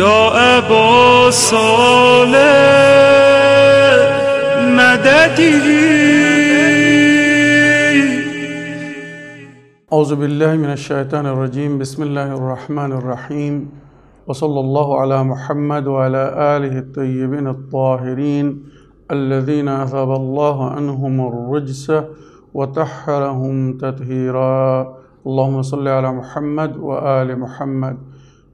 يا أبا صالح مددي. أعوذ بالله من الشيطان الرجيم. بسم الله الرحمن الرحيم. وصلى الله على محمد وعلى آله الطيبين الطاهرين الذين أذهب الله عنهم الرجس وطهرهم تطهيرا. اللهم صل على محمد وآل محمد.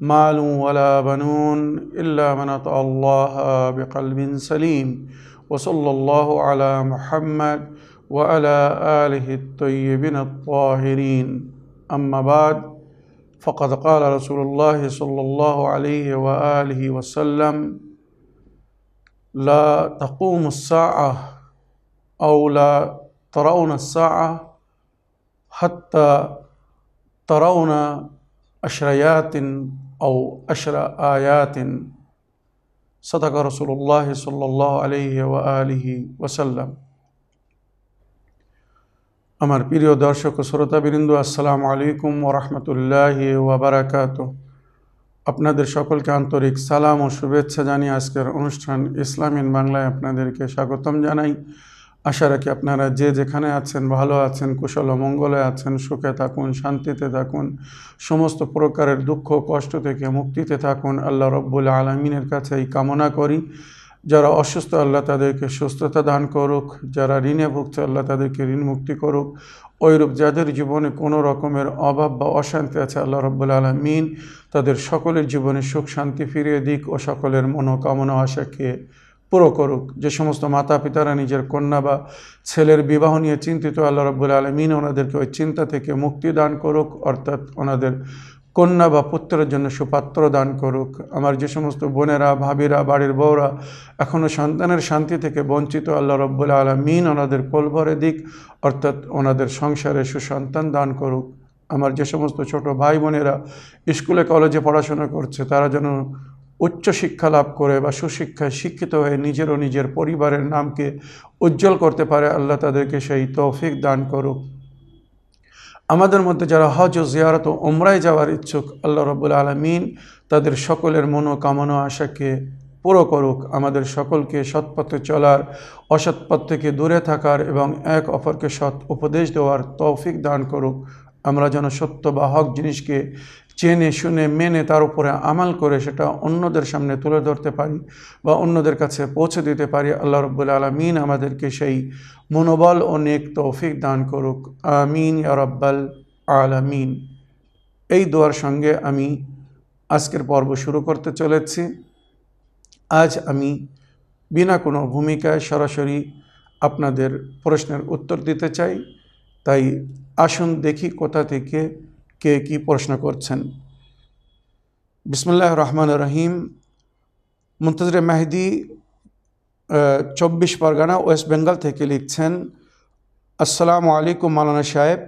مال ولا بنون إلا من أطاع الله بقلب سليم. وصلى الله على محمد وعلى آله الطيبين الطاهرين. أما بعد فقد قال رسول الله صلى الله عليه وآله وسلم لا تقوم الساعة أو لا ترون الساعة حتى ترون أشريات أو أشر آيات صدق رسول الله صلى الله عليه وآله وسلم আমার প্রিয় দর্শক ও শ্রোতাবৃন্দ আসসালামু আলাইকুম ওরহমতুল্লাহ ওবরাকাত আপনাদের সকলকে আন্তরিক সালাম ও শুভেচ্ছা জানিয়ে আজকের অনুষ্ঠান ইসলামিন বাংলায় আপনাদেরকে স্বাগতম জানাই আশা রাখি আপনারা যে যেখানে আছেন, ভালো আছেন, কুশল মঙ্গলে আছেন, সুখে থাকুন, শান্তিতে থাকুন, সমস্ত প্রকারের দুঃখ কষ্ট থেকে মুক্তিতে থাকুন, আল্লাহ রব্বুল আলমিনের কাছে এই কামনা করি। যারা অসুস্থ, আল্লাহ তাদেরকে সুস্থতা দান করুক। যারা ঋণে ভুগছে, আল্লাহ তাদেরকে ঋণ মুক্তি করুক। ওইরূপ যাদের জীবনে কোনো রকমের অভাব বা অশান্তি আছে, আল্লাহ রব্বুল আলমিন তাদের সকলের জীবনে সুখ, শান্তি ফিরিয়ে দিক ও সকলের মনোকামনা আশাকে পুরো করুক। যে সমস্ত মাতা পিতারা নিজের কন্যা বা ছেলের বিবাহ নিয়ে চিন্তিত, আল্লাহ রব্বুল আলমিন ওনাদেরকে ওই চিন্তা থেকে মুক্তি দান করুক, অর্থাৎ ওনাদের কন্যা বা পুত্রের জন্য সুপাত্র দান করুক। আমার যে সমস্ত বোনেরা, ভাবিরা, বাড়ির বউরা এখনও সন্তানের শান্তি থেকে বঞ্চিত, আল্লাহ রব্বুল আলমিন ওনাদের কোলভরে দিক, অর্থাৎ ওনাদের সংসারে সুসন্তান দান করুক। আমার যে সমস্ত ছোট ভাই বোনেরা স্কুলে, কলেজে পড়াশোনা করছে, তারা যেন উচ্চ শিক্ষা লাভ করে বা সুশিক্ষায় শিক্ষিত হয়ে নিজের ও নিজের পরিবারের নামকে উজ্জ্বল করতে পারে, আল্লাহ তাদেরকে সেই তৌফিক দান করুক। আমাদের মধ্যে যারা হজ ও জিয়ারত ও ওমরায় যাওয়ার ইচ্ছুক, আল্লাহ রব্বুল আলমিন তাদের সকলের মনোকামনা আশাকে পুরো করুক। আমাদের সকলকে সৎপথে চলার অসৎপথ থেকে দূরে থাকার এবং এক অপরকে সৎ উপদেশ দেওয়ার তৌফিক দান করুক। আমরা যেন সত্য বা হক জিনিসকে চেনে শুনে মেনে তার উপরে আমাল করে সেটা অন্যদের সামনে তুলে ধরতে পারি বা অন্যদের কাছে পৌঁছে দিতে পারি। আল্লাহ রব্বুল আলমিন আমাদেরকে সেই মনোবল ও নেক তৌফিক দান করুক। আমিন রব্বাল আলামিন। এই দোয়ার সঙ্গে আমি আজকের পর্ব শুরু করতে চলেছি। আজ আমি বিনা কোনো ভূমিকায় সরাসরি আপনাদের প্রশ্নের উত্তর দিতে চাই। তাই আসুন দেখি কোথা থেকে কে কি প্রশ্ন করছেন? বিসমুল্লাহ রহমান রহিম। মুন্তজর মেহদি চব্বিশ পরগনা, ওয়েস্ট বেঙ্গল থেকে লিখছেন, আসসালামু আলাইকুম মালানা সাহেব।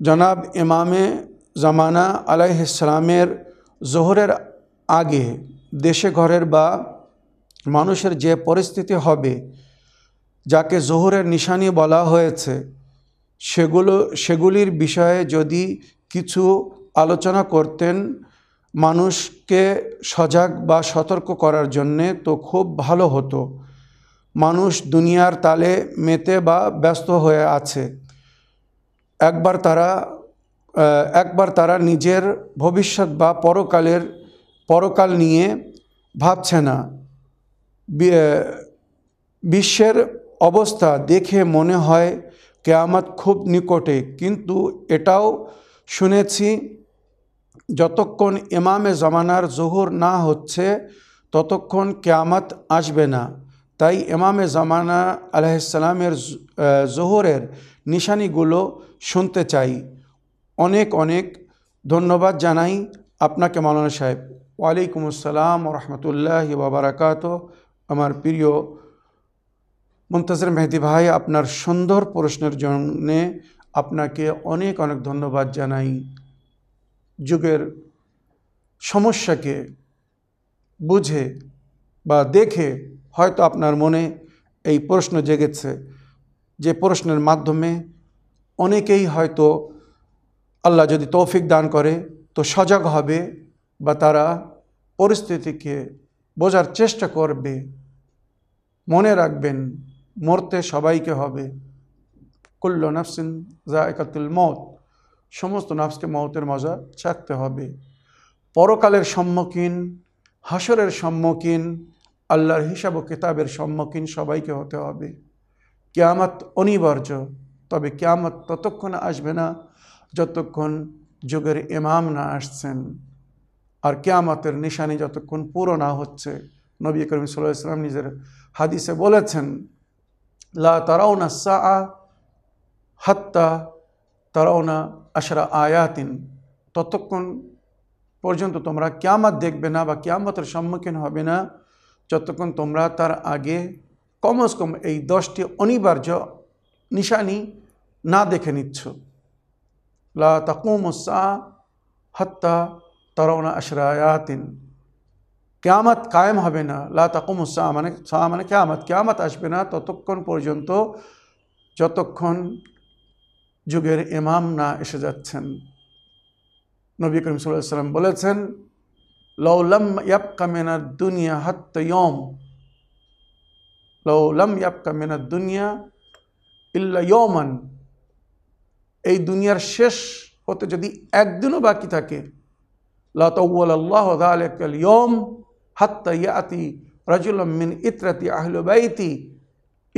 জনাব ইমামে জামানা আলাইসালামের জোহরের আগে দেশে ঘরের বা মানুষের যে পরিস্থিতি হবে, যাকে জোহরের নিশানি বলা হয়েছে সেগুলো, সেগুলির বিষয়ে যদি কিছু আলোচনা করতেন মানুষকে সজাগ বা সতর্ক করার জন্যে, তো খুব ভালো হতো। মানুষ দুনিয়ার তালে মেতে বা ব্যস্ত হয়ে আছে। একবার তারা একবার তারা নিজের ভবিষ্যৎ বা পরকালের, পরকাল নিয়ে ভাবছে না। বিশ্বের অবস্থা দেখে মনে হয় কেয়ামত খুব নিকটে। কিন্তু এটাও শুনেছি, যতক্ষণ ইমামে জমানার জোহর না হচ্ছে, ততক্ষণ কেয়ামত আসবে না। তাই ইমামে জামানা আলাইসালামের জোহরের নিশানিগুলো শুনতে চাই। অনেক অনেক ধন্যবাদ জানাই আপনাকে মাওলানা সাহেব। ওয়ালাইকুম আসসালাম রহমতুল্লাহ বাবরাকাত আমার প্রিয় মুমতাজের মেহেদি ভাই, আপনার সুন্দর প্রশ্নের জন্যে আপনাকে অনেক অনেক ধন্যবাদ জানাই। যুগের সমস্যাকে বুঝে বা দেখে হয়তো আপনার মনে এই প্রশ্ন জেগেছে। যে প্রশ্নের মাধ্যমে অনেকেই হয়তো আল্লাহ যদি তৌফিক দান করে, তো সজাগ হবে বা তারা পরিস্থিতিকে বোঝার চেষ্টা করবে, মনে রাখবেন। মরতে সবাইকে হবে। কুল্ল নাফসিন জায়কাতুল মত সমস্ত নাফসকে মতের মজা চাকতে হবে। পরকালের সম্মুখীন হাসরের সম্মুখীন, আল্লাহর হিসাব ও কিতাবের সম্মুখীন সবাইকে হতে হবে। কেয়ামত অনিবার্য, তবে কেয়ামত ততক্ষণ আসবে না যতক্ষণ যুগের ইমাম না আসছেন। আর কেয়ামতের নিশানি যতক্ষণ পুরো না হচ্ছে, নবী করিম সাল্লাহ ইসলাম নিজের হাদিসে বলেছেন লা তারাউনা সা হাত্তা তারাউনা আশরা আয়াতিন। ততক্ষণ পর্যন্ত তোমরা কেয়ামত দেখবে না বা কেয়ামতের সম্মুখীন হবে না। যতক্ষণ তোমরা তার আগে কমস কম এই দশটি অনিবার্য নিশানি না দেখে নিচ্ছ। লা তাকুমসা হত্যা তরৌনা আশরায়াতিন কেয়ামত কায়েম হবে না। লা তাকুমসা মানে সা মানে কেয়ামত। কেয়ামত আসবে না ততক্ষণ পর্যন্ত যতক্ষণ যুগের ইমাম না এসে যাচ্ছেন। নবী করিম সাল্লাম বলেছেন লৌলম ইয়াবকা কামেনা দুনিয়া হাত্ত ইয়ম লৌলম ইয়াবকা মিনার দুনিয়া ইল্লা ইয়মান এই দুনিয়ার শেষ হতে যদি একদিনও বাকি থাকে লাতওয়াল আল্লাহ দালেকাল ইয়ম হাত্তা ইয়াতি রাজুলম মিন ইতরাতি আহলু বাইতি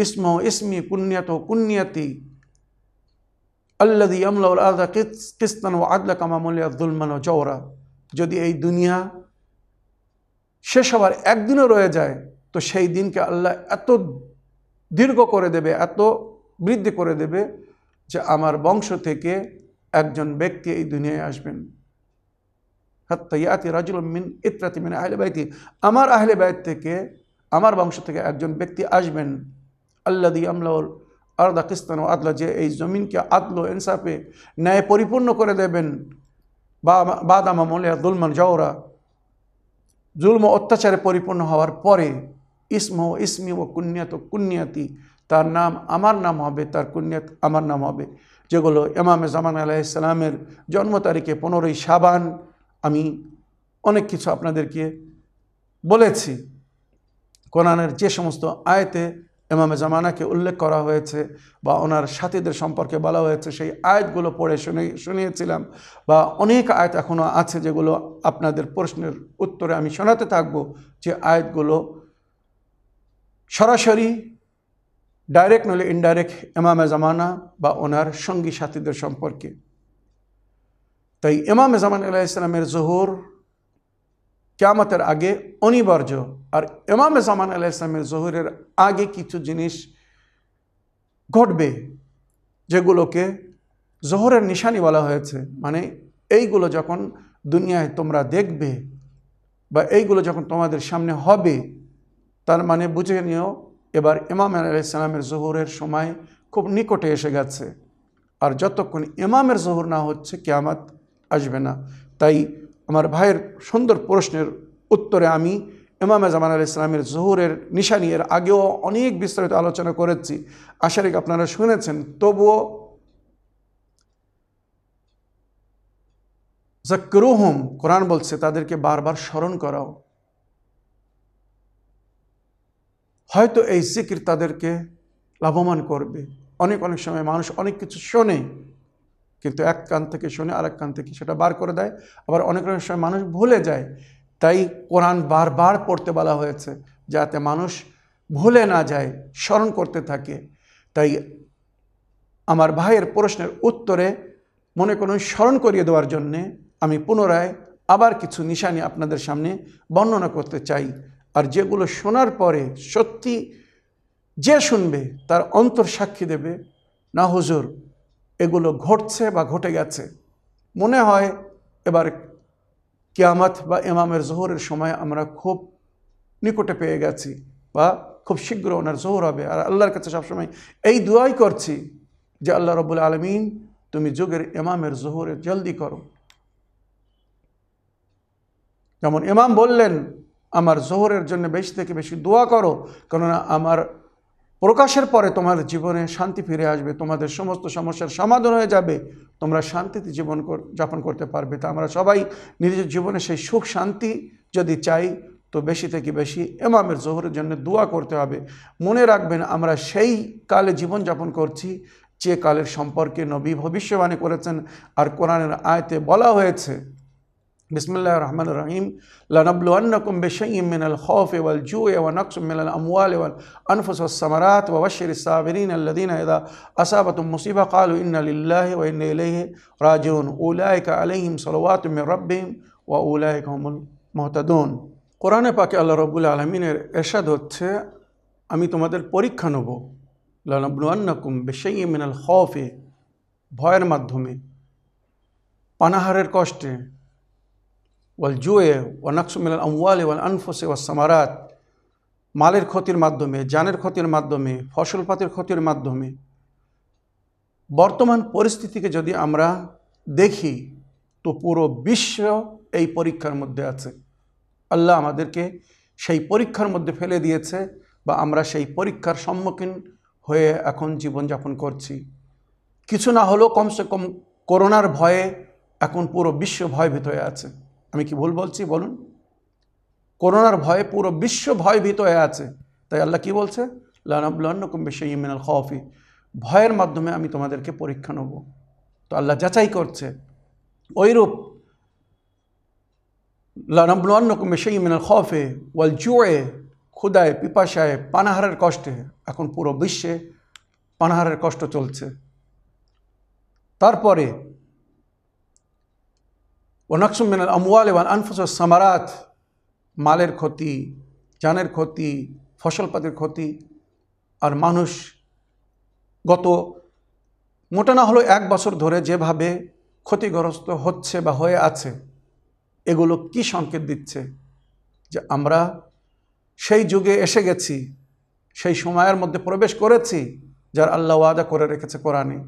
ইসম ইসমি কুন্যাত কুন্যাতি আল্লাদি আমলাউল আদা কিস্তান ও আদলা কামামুলিয়া দুলমান ও জওরা। যদি এই দুনিয়া শেষ হবার একদিনও রয়ে যায়, তো সেই দিনকে আল্লাহ এত দীর্ঘ করে দেবে, এত বৃদ্ধি করে দেবে যে আমার বংশ থেকে একজন ব্যক্তি এই দুনিয়ায় আসবেন। হাত্তা রাজুল মিন ইত্রাতি মিন আহলে বাইতি। আমার আহলে বাইত থেকে, আমার বংশ থেকে একজন ব্যক্তি আসবেন আল্লাদি আমলাউল আরদা কিস্তান ও আদলা, যে এই জমিনকে আদলো ইনসাফে ন্যায় পরিপূর্ণ করে দেবেন। বাদামা মলিয়া দুলমান জওরা। জুলম অত্যাচারে পরিপূর্ণ হওয়ার পরে ইসম ও ইসমি ও কুন্যাত কুন্যাতি তার নাম, আমার নাম হবে, তার কুন্যাত আমার নাম হবে। যেগুলো ইমামে জামান আলাইসালামের জন্ম তারিখে পনেরোই সাবান আমি অনেক কিছু আপনাদেরকে বলেছি। কোরআনের যে সমস্ত আয়তে এমামে জামানাকে উল্লেখ করা হয়েছে বা ওনার সাথীদের সম্পর্কে বলা হয়েছে, সেই আয়াতগুলো পড়ে শুনে, শুনিয়েছিলাম বা অনেক আয়াত এখনও আছে যেগুলো আপনাদের প্রশ্নের উত্তরে আমি শোনাতে থাকব যে আয়াতগুলো সরাসরি ডাইরেক্ট নইলে ইনডাইরেক্ট এমামে জামানা বা ওনার সঙ্গী সাথীদের সম্পর্কে। তাই ইমাম জামান আলাহ ইসলামের জহুর কেয়ামতের আগে অনিবার্য। আর ইমামে জামান আলাহ ইসলামের জহুরের আগে কিছু জিনিস ঘটবে, যেগুলোকে জোহরের নিশানি বলা হয়েছে। মানে এইগুলো যখন দুনিয়ায় তোমরা দেখবে বা এইগুলো যখন তোমাদের সামনে হবে, তার মানে বুঝে নিও, এবার ইমাম আলাইসালামের জোহরের সময় খুব নিকটে এসে গেছে। আর যতক্ষণ ইমামের জোহর না হচ্ছে, কেয়ামাত আসবে না। তাই আমার ভাইয়ের সুন্দর প্রশ্নের উত্তরে আমি ইমাম জামান আল ইসলামের জোহরের নিশানি এর আগেও অনেক বিস্তারিত আলোচনা করেছি। আশারিক আপনারা শুনেছেন। তবুও জাকরুহম কোরআন বলছে, তাদেরকে বারবার স্মরণ করাও। হয়তো এই জিকির তাদেরকে লাভবান করবে। অনেক অনেক সময় মানুষ অনেক কিছু শোনে। কিন্তু এক কান থেকে শুনে আরেক কান থেকে সেটা বার করে দেয়। আবার অনেক অনেক সময় মানুষ ভুলে যায়। তাই কোরআন বারবার পড়তে বলা হয়েছে যাতে মানুষ ভুলে না যায়, স্মরণ করতে থাকে। তাই আমার ভাইয়ের প্রশ্নের উত্তরে মনে করুন স্মরণ করিয়ে দেওয়ার জন্যে আমি পুনরায় আবার কিছু নিশানি আপনাদের সামনে বর্ণনা করতে চাই। আর যেগুলো শোনার পরে সত্যি যে শুনবে তার অন্তর সাক্ষী দেবে। না হুজুর এগুলো ঘটছে বা ঘটে গেছে। মনে হয় এবার কিয়ামত বা ইমামের জোহরের সময় আমরা খুব নিকটে পেয়ে গেছি বা খুব শীঘ্র ওনার জোহর হবে। আর আল্লাহর কাছে সবসময় এই দুয়াই করছি যে আল্লাহ রবুল আলমিন, তুমি যুগের ইমামের জোহরে জলদি করো। যেমন ইমাম বললেন, আমার জোহরের জন্য বেশি থেকে বেশি দোয়া করো, কেননা আমার প্রকাশের পরে তোমার জীবনে শান্তি ফিরে আসবে, তোমাদের সমস্ত সমস্যার সমাধান হয়ে যাবে, তোমরা শান্তিতে জীবন যাপন করতে পারবে। তা আমরা সবাই নিজের জীবনে সেই সুখ, শান্তি যদি চাই, তো বেশি থেকে বেশি এমামের জোহরের জন্য দোয়া করতে হবে। মনে রাখবেন, আমরা সেই কালে জীবনযাপন করছি, যে কালের সম্পর্কে নবী ভবিষ্যবাণী করেছেন, আর কোরআনের আয়তে বলা হয়েছে বিসমুল্লাহ রহমান রহিম। লানবলুয়ান্নকুম বেশঈম মিনাল খৌফ ওয়াল জু ওয়া নকস মিনাল আমওয়াল ওয়াল আনফুস সমরাত সামারাত ওয়া বাশশির সাবিরিন আল্লাযীনা ইযা আসাবাতুহুম মুসিবা ক্বালু ইন্না লিল্লাহি ওয়া ইন্না ইলাইহি রাজিউন। উলাইকা আলাইহিম সালাওয়াতুম মির রাব্বিহিম ওয়া উলাইকা হুমুল মুহতাদুন। কোরআনে পাকে আল্লাহ রব্বুল আলমিনের এরশাদ হচ্ছে, আমি তোমাদের পরীক্ষা নেব। লানবলুয়ান্নকুম বেশঈম মিনাল খৌফে ভয়ের মাধ্যমে। পানাহারের কষ্টে ওয়াল জুয়ে ওয়ানাকসু মিনাল আমওয়ালে ওয়াল আনফসে ওয়াল সামারাত। মালের ক্ষতির মাধ্যমে, জানের ক্ষতির মাধ্যমে, ফসলপাতির ক্ষতির মাধ্যমে। বর্তমান পরিস্থিতিকে যদি আমরা দেখি, তো পুরো বিশ্ব এই পরীক্ষার মধ্যে আছে। আল্লাহ আমাদেরকে সেই পরীক্ষার মধ্যে ফেলে দিয়েছে বা আমরা সেই পরীক্ষার সম্মুখীন হয়ে এখন জীবনযাপন করছি। কিছু না হলেও কমসে কম করোনার ভয়ে এখন পুরো বিশ্ব ভয়ভীত হয়ে আছে। আমি কি ভুল বলছি? বলুন। করোনার ভয়ে পুরো বিশ্ব ভয়ভীত হয়ে আছে। তাই আল্লাহ কি বলছে? লানাবুল্লাহকুম বেশি ইমিনাল খফি ভয়ের মাধ্যমে আমি তোমাদেরকে পরীক্ষা নেব। তো আল্লাহ যাচাই করছে। ওইরূপ লানাবুল্লাহকুম বেশি ইমিনাল খফে ওয়াল জুয়ে ক্ষুদায় পিপাসায়, পানাহারের কষ্টে। এখন পুরো বিশ্বে পানাহারের কষ্ট চলছে। তারপরে ওনাকসুম মিনাল আমওয়াল ওয়ান আনফুস সামারাত মালের ক্ষতি জানের ক্ষতি ফসলপাতির ক্ষতি, আর মানুষ গত মোটা না হলো এক বছর ধরে যেভাবে ক্ষতিগ্রস্ত হচ্ছে বা হয়ে আছে, এগুলো কি সংকেত দিচ্ছে? যে আমরা সেই যুগে এসে গেছি, সেই সময়ের মধ্যে প্রবেশ করেছি, যার আল্লাহ ওয়াদা করে রেখেছে কোরআনে।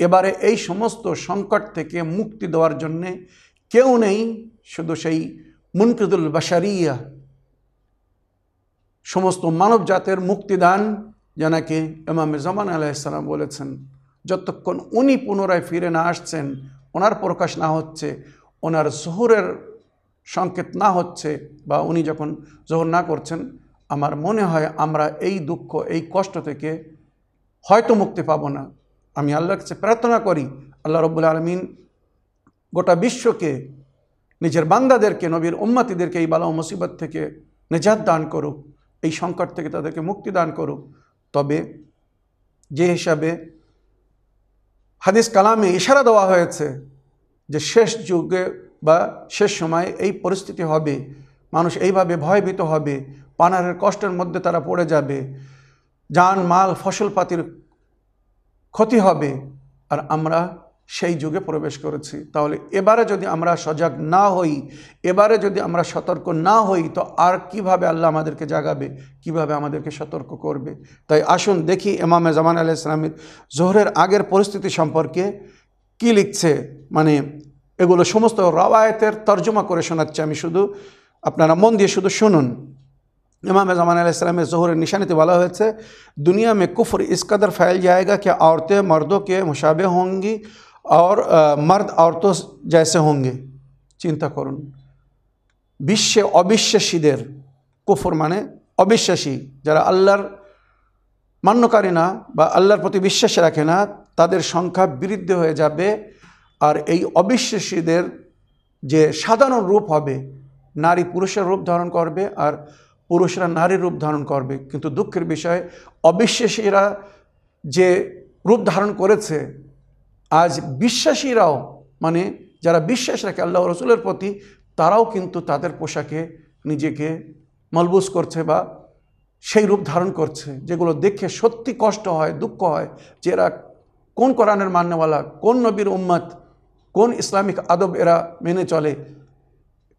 এবারে এই সমস্ত সংকট থেকে মুক্তি দেওয়ার জন্যে কেউ নেই শুধু সেই মুনকিদুল বাসারিয়া সমস্ত মানব জাতের মুক্তিদান জানাকে ইমামে জামান আলাইসালাম বলেছেন। যতক্ষণ উনি পুনরায় ফিরে না আসছেন, ওনার প্রকাশ না হচ্ছে, ওনার জোহরের সংকেত না হচ্ছে বা উনি যখন জোহর না করছেন, আমার মনে হয় আমরা এই দুঃখ, এই কষ্ট থেকে হয়তো মুক্তি পাব না। আমি আল্লাহর কাছে প্রার্থনা করি, আল্লাহ রব্বুল আলমিন গোটা বিশ্বকে, নিজের বান্দাদেরকে, নবীর উম্মাতিদেরকে, এই বালা মুসিবত থেকে নিজাত দান করুক, এই সংকট থেকে তাদেরকে মুক্তি দান করুক। তবে যে হিসাবে হাদিস কালামে ইশারা দেওয়া হয়েছে যে শেষ যুগে বা শেষ সময়ে এই পরিস্থিতি হবে, মানুষ এইভাবে ভয়ভীত হবে, পানারের কষ্টের মধ্যে তারা পড়ে যাবে, যান মাল ফসলপাতির ক্ষতি হবে, আর আমরা সেই যুগে প্রবেশ করেছি তাহলে এবারে যদি আমরা সজাগ না হই এবারে যদি আমরা সতর্ক না হই তো আর কিভাবে আল্লাহ আমাদেরকে জাগাবে কিভাবে আমাদেরকে সতর্ক করবে তাই আসুন দেখি এমামে জামান আলাহ ইসলামের জোহরের আগের পরিস্থিতি সম্পর্কে কি লিখছে মানে এগুলো সমস্ত রওয়ায়তের তর্জমা করে শোনাচ্ছে আমি শুধু আপনারা মন দিয়ে শুধু শুনুন इमाम ज़मान आसमाम ज़हर निशानी वाला हुए थे दुनिया में कुफ्र इस कदर फैल जाएगा कि औरतें मर्दों के मुशाबे होंगी और आ, मर्द औरतों जैसे होंगे চিন্তা করুন বিশ্বে অবিশ্বাসীদের কুফর মানে অবিশ্বাসী যারা আল্লাহর মান্যকারী না বা আল্লাহর প্রতি বিশ্বাস রাখে না তাদের সংখ্যা বৃদ্ধি হয়ে যাবে আর এই অবিশ্বাসীদের যে সাধারণ রূপ হবে নারী পুরুষের রূপ ধারণ করবে আর পুরুষরা নারীর রূপ ধারণ করবে কিন্তু দুঃখের বিষয় অবিশ্বাসীরা যে রূপ ধারণ করেছে আজ বিশ্বাসীরাও মানে যারা বিশ্বাস রাখে আল্লাহ রসুলের প্রতি, তারাও কিন্তু তাদের পোশাকে নিজেকে মলবুস করছে বা সেই রূপ ধারণ করছে, যেগুলো দেখে সত্যি কষ্ট হয়, দুঃখ হয় যে এরা কোন কোরআনের মান্যওয়ালা, কোন নবীর উম্মত, কোন ইসলামিক আদব এরা মেনে চলে,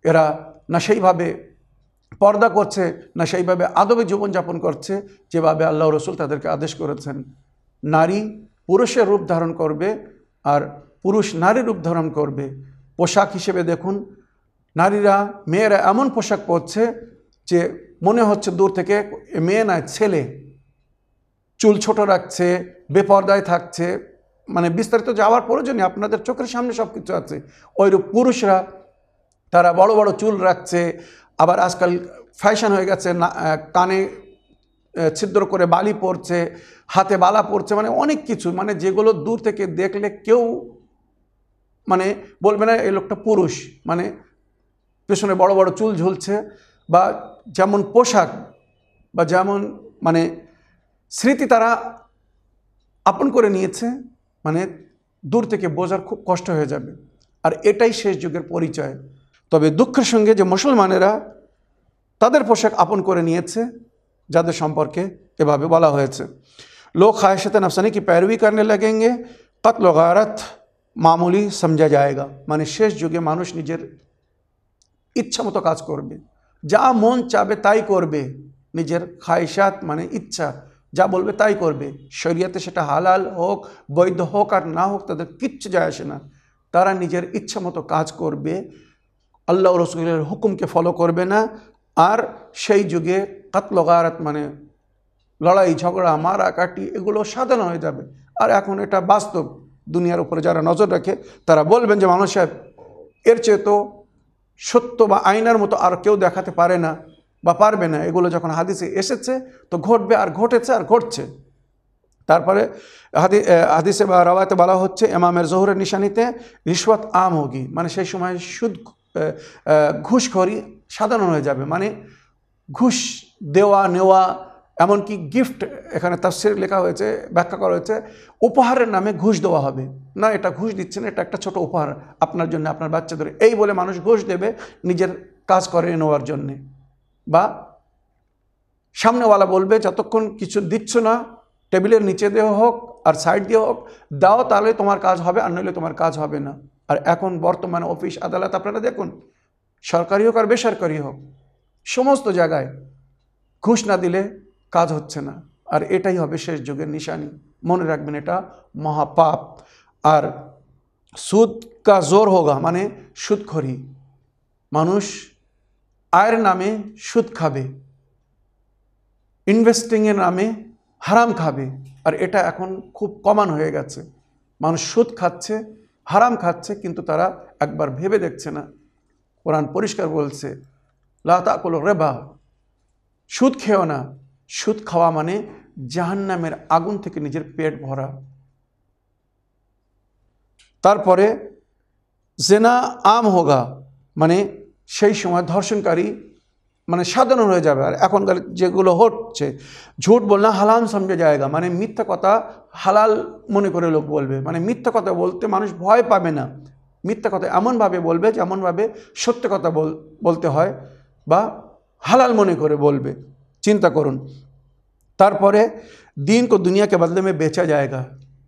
এরা না সেইভাবে পর্দা করছে, না সেইভাবে আদবে জীবনযাপন করছে, যেভাবে আল্লাহ রসুল তাদেরকে আদেশ করেছেন। নারী পুরুষের রূপ ধারণ করবে আর পুরুষ নারীর রূপ ধারণ করবে। পোশাক হিসেবে দেখুন, নারীরা, মেয়েরা এমন পোশাক পরছে যে মনে হচ্ছে দূর থেকে মেয়ে নয় ছেলে। চুল ছোট রাখছে, বেপর্দায় থাকছে মানে বিস্তারিত যাওয়ার প্রয়োজনই, আপনাদের চোখের সামনে সব কিছু আছে। ওইরূপ পুরুষরা, তারা বড় বড় চুল রাখছে, আবার আজকাল ফ্যাশন হয়ে গেছে, না কানে ছিদ্র করে বালি পড়ছে, হাতে বালা পড়ছে মানে অনেক কিছু মানে যেগুলো দূর থেকে দেখলে কেউ মানে বলবে না, এই লোকটা পুরুষ। মানে পেছনে বড় বড় চুল ঝুলছে বা যেমন পোশাক বা যেমন মানে স্মৃতি তারা আপন করে নিয়েছে মানে দূর থেকে বোঝার খুব কষ্ট হয়ে যাবে। আর এটাই শেষ যুগের পরিচয়। তবে দুঃখের সঙ্গে যে মুসলমানেরা তাদের পোশাক আপন করে নিয়েছে যাদের সম্পর্কে এভাবে বলা হয়েছে লোক খায়শত নফসানি কি पैरवी करने लगेंगे कत्ल गारत মামুলি সমঝা যায়গা মানে শেষ যুগে মানুষ নিজের ইচ্ছা মতো কাজ করবে যা মন চাবে তাই করবে নিজের খায়সাত মানে ইচ্ছা যা বলবে তাই করবে শরীয়তে সেটা হালাল হোক বৈধ হোক আর না হোক তাদের কিচ্ছু যায় আসে না তারা নিজের ইচ্ছা মতো কাজ করবে আল্লাহ রসুলের হুকুমকে ফলো করবে না আর সেই যুগে কাতলগারাত মানে লড়াই, ঝগড়া মারাকাটি এগুলো সাধারণ হয়ে যাবে। আর এখন এটা বাস্তব। দুনিয়ার উপরে যারা নজর রাখে, তারা বলবেন যে, মানুষ সাহেব, এর চেয়ে তো সত্য বা আয়নার মতো আর কেউ দেখাতে পারে না বা পারবে না। এগুলো যখন হাদিসে এসেছে, তো ঘটবে আর ঘটেছে আর ঘটছে। তারপরে হাদি হাদিসে বা রাওয়াতে বলা হচ্ছে এমামের জহুরের নিশানিতে রিশওয়াত আম হোগি মানে সেই সময় সুদ ঘুষখড়ি সাধারণ হয়ে যাবে। মানে ঘুষ দেওয়া, নেওয়া, এমনকি গিফট এখানে তাফসির লেখা হয়েছে, ব্যাখ্যা করা হয়েছে, উপহারের নামে ঘুষ দেওয়া হবে। না, এটা ঘুষ দিচ্ছে না, এটা একটা ছোট উপহার আপনার জন্য, আপনার বাচ্চাদের। এই বলে মানুষ ঘুষ দেবে নিজের কাজ করে নেওয়ার জন্যে। বা সামনেওয়ালা বলবে, যতক্ষণ কিছু দিচ্ছ না, টেবিলের নিচে দিয়ে হোক আর সাইড দিয়ে হোক, দাও তাহলে তোমার কাজ হবে আর নইলে তোমার কাজ হবে না। আর এখন বর্তমানে অফিস আদালত, আপনারা দেখুন, সরকারি হোক আর বেসরকারি হোক, সমস্ত জায়গায় ঘুষ না দিলে কাজ হচ্ছে না। আর এটাই হবে শেষ যুগের নিশানি। মনে রাখবেন এটা মহাপাপ। আর সুদ কা জোর হোগা মানে সুদখরি। মানুষ আয়ের নামে সুদ খাবে ইনভেস্টিংয়ের নামে হারাম খাবে। আর এটা এখন খুব কমান হয়ে গেছে। মানুষ সুদ খাচ্ছে, হারাম খাচ্ছে, কিন্তু তারা একবার ভেবে দেখছে না। কোরআন পরিষ্কার বলছে লাতাকুল রেবা সুদ খেও না। সুদ খাওয়া মানে জাহান্নামের আগুন থেকে নিজের পেট ভরা। তারপরে জেনা আম হোগা মানে সেই সময় ধর্ষণকারী মানে সাধারণ হয়ে যাবে। আর এখনকার যেগুলো হচ্ছে, ঝুট বলনা হালাম সমঝে জায়গা মানে মিথ্যা কথা হালাল মনে করে লোক বলবে। মানে মিথ্যা কথা বলতে মানুষ ভয় পাবে না। মিথ্যা কথা এমনভাবে বলবে যেমনভাবে সত্য কথা বল, বলতে হয় বা হালাল মনে করে বলবে, চিন্তা করুন। তারপরে, দিন কো দুনিয়াকে বদলে মে বেচা জায়গা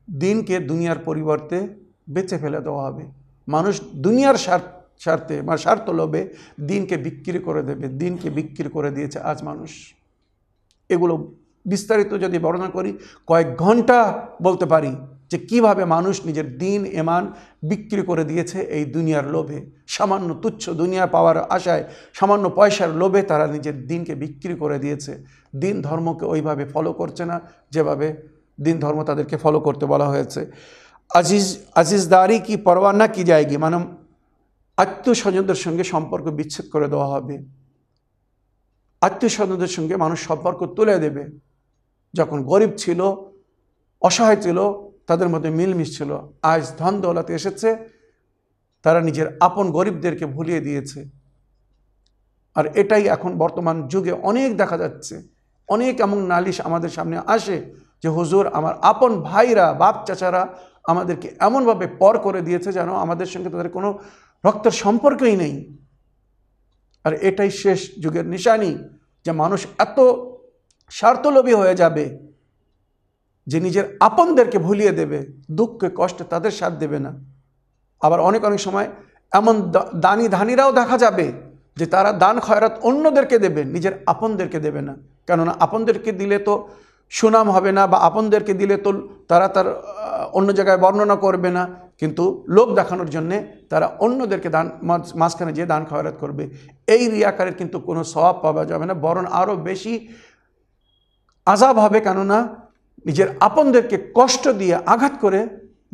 দিনকে দুনিয়ার পরিবর্তে বেচে ফেলে দেওয়া হবে। মানুষ দুনিয়ার স্বার্থ স্বার্থে বা স্বার্থ লোভে দিনকে বিক্রি করে দেবে, দিনকে বিক্রি করে দিয়েছে আজ মানুষ। এগুলো বিস্তারিত যদি বর্ণনা করি, কয়েক ঘণ্টা বলতে পারি। যে কীভাবে মানুষ নিজের দিন এমান বিক্রি করে দিয়েছে এই দুনিয়ার লোভে। সামান্য তুচ্ছ দুনিয়া পাওয়ার আশায়, সামান্য পয়সার লোভে তারা নিজের দিনকে বিক্রি করে দিয়েছে। দিন ধর্মকে ওইভাবে ফলো করছে না, যেভাবে দিন ধর্ম তাদেরকে ফলো করতে বলা হয়েছে। আজিজ আজিজদারি কি পরোয়া না কি যায়গি মানে আত্মীয় স্বজনদের সঙ্গে সম্পর্ক বিচ্ছেদ করে দেওয়া হবে। আত্মীয় স্বজনদের সঙ্গে মানুষ সম্পর্ক তুলে দেবে। যখন গরিব ছিল, অসহায় ছিল তাদের মধ্যে মিলমিশ ছিল। আজ ধন দৌলতে এসেছে, তারা নিজের আপন গরিবদেরকে ভুলিয়ে দিয়েছে। আর এটাই এখন বর্তমান যুগে অনেক দেখা যাচ্ছে। অনেক এমন নালিশ আমাদের সামনে আসে যে, হুজুর, আমার আপন ভাইরা, বাপ চাচারা আমাদেরকে এমনভাবে পর করে দিয়েছে যেন আমাদের সঙ্গে তাদের কোনো রক্তের সম্পর্কই নেই। আর এটাই শেষ যুগের নিশানি যে, মানুষ এত স্বার্থলোভী হয়ে যাবে। যে নিজের আপনদেরকে ভুলিয়ে দেবে, দুঃখে, কষ্টে তাদের সাথ দেবে না। আবার অনেক অনেক সময় এমন দানি ধানিরাও দেখা যাবে যে তারা দান খয়রাত অন্যদেরকে দেবে, নিজের আপনদেরকে দেবে না। কেননা আপনদেরকে দিলে তো সুনাম হবে না বা আপনদেরকে দিলে তো তারা তার অন্য জায়গায় বর্ণনা করবে না। কিন্তু লোক দেখানোর জন্যে তারা অন্যদেরকে দান, মাঝ- মাঝখানে যেয়ে দান খয়রাত করবে। এই রিয়াকারের কিন্তু কোনো স্বভাব পাওয়া যাবে না, বরং আরও বেশি আজাব হবে। কেননা নিজের আপনদেরকে কষ্ট দিয়ে আঘাত করে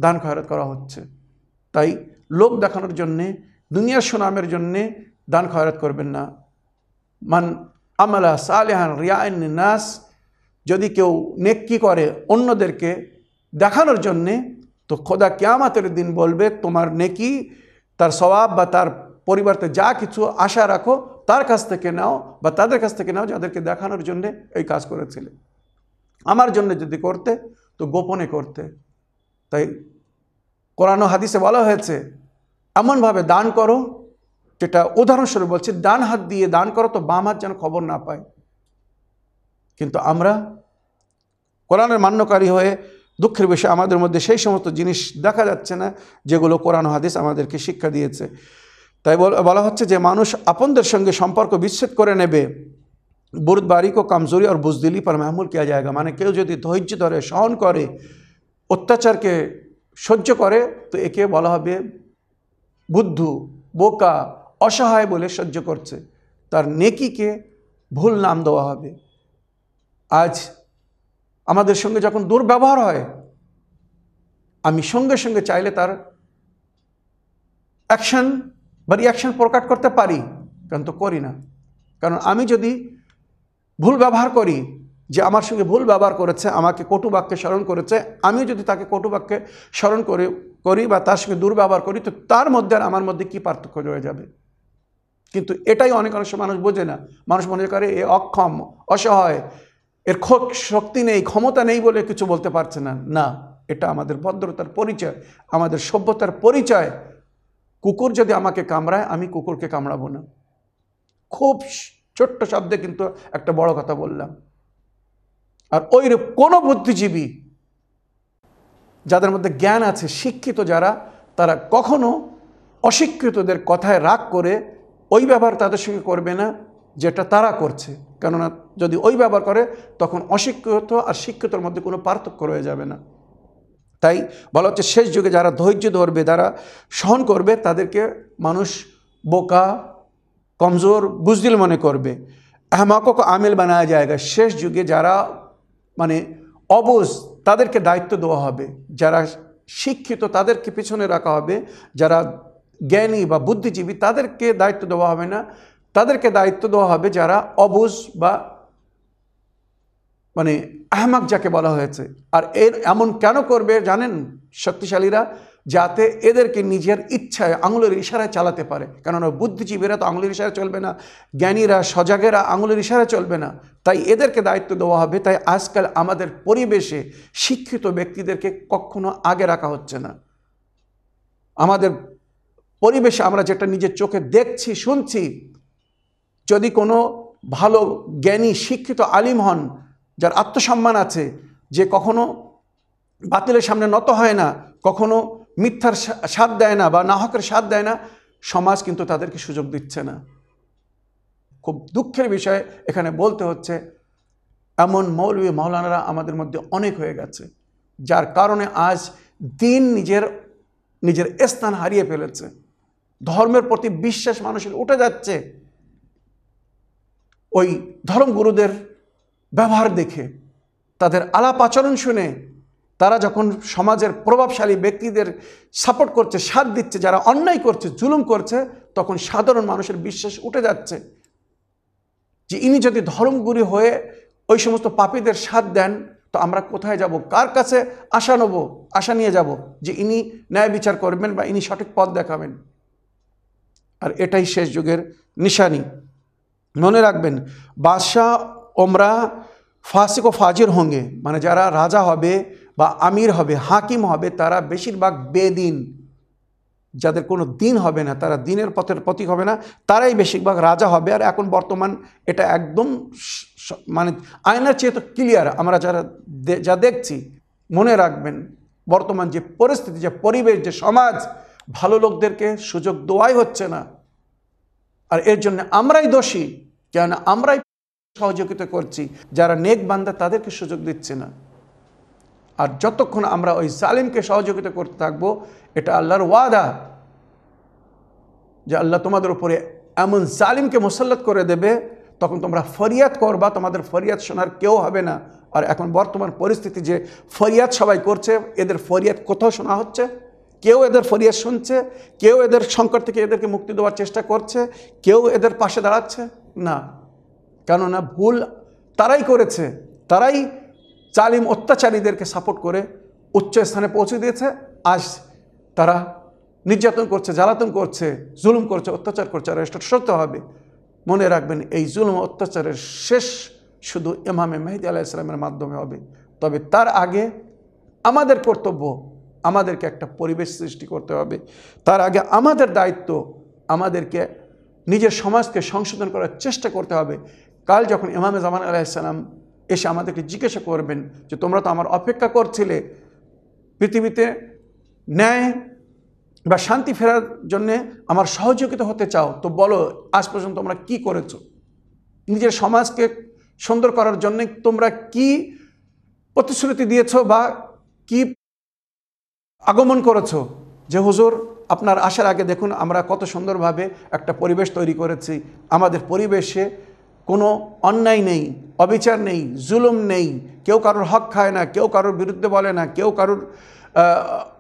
দান খয়রাত করা হচ্ছে। তাই লোক দেখানোর জন্যে দুনিয়ার সুনামের জন্যে দান খয়রাত করবেন না। মান আমলা সালেহান রিয়াইন নাস যদি কেউ নেক্কি করে অন্যদেরকে দেখানোর জন্যে, তো খোদা কেয়ামাতের দিন বলবে, তোমার নেকি, তার স্বভাব বা তার পরিবর্তে যা কিছু আশা রাখো, তার কাছ থেকে নাও বা তাদের কাছ থেকে নাও যাদেরকে দেখানোর জন্যে এই কাজ করেছিলে। আমার জন্য যদি করতে, তো গোপনে করতে। তাই কোরআন হাদিসে বলা হয়েছে, এমনভাবে দান করো, যেটা উদাহরণস্বরূপ বলছে, ডান হাত দিয়ে দান করো তো বাম হাত যেন খবর না পায়। কিন্তু আমরা কোরআনের মান্যকারী হয়ে দুঃখের বিষয় আমাদের মধ্যে সেই সমস্ত জিনিস দেখা যাচ্ছে না, যেগুলো কোরআন হাদিস আমাদেরকে শিক্ষা দিয়েছে। তাই বল- হচ্ছে যে মানুষ আপনদের সঙ্গে সম্পর্ক বিচ্ছেদ করে নেবে। বুরদবারি কো কমজোরি আর বুজদিলি পর মাহমুল কিয়া জায়গা মানে কেউ যদি ধৈর্য ধরে সহন করে অত্যাচারকে সহ্য করে তো একে বলা হবে বুদ্ধু বোকা অসহায় বলে সহ্য করছে তার নেকিকে ভুল নাম দেওয়া হবে আজ আমাদের সঙ্গে যখন দুর্ব্যবহার হয় আমি সঙ্গে সঙ্গে চাইলে তার অ্যাকশন বা রিয়াকশন প্রকাট করতে পারি কারণ তো করি না কারণ আমি যদি ভুল ব্যবহার করি যে আমার সঙ্গে ভুল ব্যবহার করেছে, আমাকে কটু বাক্যে স্মরণ করেছে আমি যদি তাকে কটু বাক্যে স্মরণ করে, করি বা তার সঙ্গে দুর্ব্যবহার করি, তো তার মধ্যে আর আমার মধ্যে কী পার্থক্য রয়ে যাবে? কিন্তু এটাই অনেক অনেক সময় মানুষ বোঝে না। মানুষ মনে করে এ অক্ষম, অসহায়, এর খোক শক্তি নেই, ক্ষমতা নেই বলে কিছু বলতে পারছে না। না, এটা আমাদের ভদ্রতার পরিচয়, আমাদের সভ্যতার পরিচয়। কুকুর যদি আমাকে কামড়ায়, আমি কুকুরকে কামড়াবো না। খুব ছোট্ট শব্দে কিন্তু একটা বড় কথা বললাম। আর ওই কোনো বুদ্ধিজীবী যাদের মধ্যে জ্ঞান আছে, শিক্ষিত যারা, তারা কখনো অশিক্ষিতদের কথায় রাগ করে ওই ব্যবহার তাদের সঙ্গে করবে না, যেটা তারা করছে। কেননা যদি ওই ব্যবহার করে, তখন অশিক্ষিত আর শিক্ষিতর মধ্যে কোনো পার্থক্য রয়ে যাবে না। তাই বলা হচ্ছে, শেষ যুগে যারা ধৈর্য ধরবে, যারা সহন করবে, তাদেরকে মানুষ বোকা কমজোর বুজদিল মনে করবে। আহমাকক আমেল বানায় জায়গা। শেষ যুগে যারা মানে অবুজ, তাদেরকে দায়িত্ব দেওয়া হবে। যারা শিক্ষিত, তাদেরকে পিছনে রাখা হবে। যারা জ্ঞানী বা বুদ্ধিজীবী, তাদেরকে দায়িত্ব দেওয়া হবে না। তাদেরকে দায়িত্ব দেওয়া হবে যারা অবুজ বা মানে আহমাক যাকে বলা হয়েছে। আর এর এমন কেন করবে জানেন? শক্তিশালীরা যাতে এদেরকে নিজের ইচ্ছায় আঙুলের ইশারায় চালাতে পারে। কেননা বুদ্ধিজীবীরা তো আঙুলের ইশারা চলবে না, জ্ঞানীরা, সজাগেরা আঙুলের ইশারা চলবে না। তাই এদেরকে দায়িত্ব দেওয়া হবে। তাই আজকাল আমাদের পরিবেশে শিক্ষিত ব্যক্তিদেরকে কখনো আগে রাখা হচ্ছে না। আমাদের পরিবেশে আমরা যেটা নিজের চোখে দেখছি, শুনছি, যদি কোনো ভালো জ্ঞানী, শিক্ষিত আলিম হন, যার আত্মসম্মান আছে, যে কখনো বাতিলের সামনে নত হয় না, কখনো মিথ্যার স্বাদ দেয় না বা নাহকের স্বাদ দেয় না, সমাজ কিন্তু তাদেরকে সুযোগ দিচ্ছে না। খুব দুঃখের বিষয় এখানে বলতে হচ্ছে, এমন মৌলবী মৌলানারা আমাদের মধ্যে অনেক হয়ে গেছে, যার কারণে আজ দিন নিজের নিজের স্থান হারিয়ে ফেলেছে। ধর্মের প্রতি বিশ্বাস মানুষের উঠে যাচ্ছে। ওই ধর্মগুরুদের ব্যবহার দেখে, তাদের আলাপ আচরণ শুনে তারা যখন সমাজের প্রভাবশালী ব্যক্তিদের সাপোর্ট করছে, সাথ দিচ্ছে, যারা অন্যায় করছে, জুলুম করছে, তখন সাধারণ মানুষের বিশ্বাস উঠে যাচ্ছে। যে ইনি যদি ধর্মগুরু হয়ে ওই সমস্ত পাপীদের সাথ দেন, তো আমরা কোথায় যাব? কার কাছে আশা নেব? আশা নিয়ে যাব যে ইনি ন্যায় বিচার করবেন বা ইনি সঠিক পথ দেখাবেন। আর এটাই শেষ যুগের নিশানি। মনে রাখবেন, বাদশাহ, ওমরা ফাসিক ও ফাজির হঙ্গে মানে যারা রাজা হবে বা আমির হবে, হাকিম হবে, তারা বেশিরভাগ বেদিন। যাদের কোনো দিন হবে না, তারা দিনের পথের প্রতীক হবে না, তারাই বেশিরভাগ রাজা হবে। আর এখন বর্তমান এটা একদম মানে আয়নার চেয়ে তো ক্লিয়ার আমরা যারা যা দেখছি, মনে রাখবেন, বর্তমান যে পরিস্থিতি, যে পরিবেশ, যে সমাজ, ভালো লোকদেরকে সুযোগ দেওয়াই হচ্ছে না। আর এর জন্য আমরাই দোষী কেন আমরাই সহযোগিতা করছি। যারা নেক বান্দা, তাদেরকে সুযোগ দিচ্ছে না। আর যতক্ষণ আমরা ওই জালিমকে সহযোগিতা করতে থাকব, এটা আল্লাহর ওয়াদা যে আল্লাহ তোমাদের উপরে এমন জালিমকে মুসাল্লাত করে দেবে, তখন তোমরা ফরিয়াদ করবা, তোমাদের ফরিয়াদ শোনার কেউ হবে না। আর এখন বর্তমান পরিস্থিতি যে ফরিয়াদ সবাই করছে, এদের ফরিয়াদ কোথাও শোনা হচ্ছে? কেউ এদের ফরিয়াদ শুনছে? কেউ এদের সংকট থেকে এদেরকে মুক্তি দেওয়ার চেষ্টা করছে? কেউ এদের পাশে দাঁড়াচ্ছে? না। কেননা ভুল তারাই করেছে। তারাই জালিম অত্যাচারীদেরকে সাপোর্ট করে উচ্চ স্থানে পৌঁছে দিয়েছে। আজ তারা নির্যাতন করছে, জ্বালাতন করছে, জুলুম করছে, অত্যাচার করছে, আর এটা সত্য হবে। মনে রাখবেন, এই জুলুম অত্যাচারের শেষ শুধু ইমামে মেহেদি আলাহ ইসলামের মাধ্যমে হবে। তবে তার আগে আমাদের কর্তব্য, আমাদেরকে একটা পরিবেশ সৃষ্টি করতে হবে। তার আগে আমাদের দায়িত্ব, আমাদেরকে নিজের সমাজকে সংশোধন করার চেষ্টা করতে হবে। কাল যখন ইমামে জামান আলাইসালাম এসে আমাদেরকে জিজ্ঞাসা করবেন যে, তোমরা তো আমার অপেক্ষা করছিলে পৃথিবীতে ন্যায় বা শান্তি ফেরার জন্যে আমার সহযোগিতা হতে চাও। তো বলো, আজ পর্যন্ত তোমরা কি করেছ? নিজের সমাজকে সুন্দর করার জন্য তোমরা কি প্রতিশ্রুতি দিয়েছ বা কি আগমন করেছ? যে, হুজুর, আপনার আসার আগে দেখুন, আমরা কত সুন্দরভাবে একটা পরিবেশ তৈরি করেছি। আমাদের পরিবেশে কোনো অন্যায় নেই, অবিচার নেই, জুলুম নেই, কেউ কারোর হক খায় না, কেউ কারোর বিরুদ্ধে বলে না, কেউ কারোর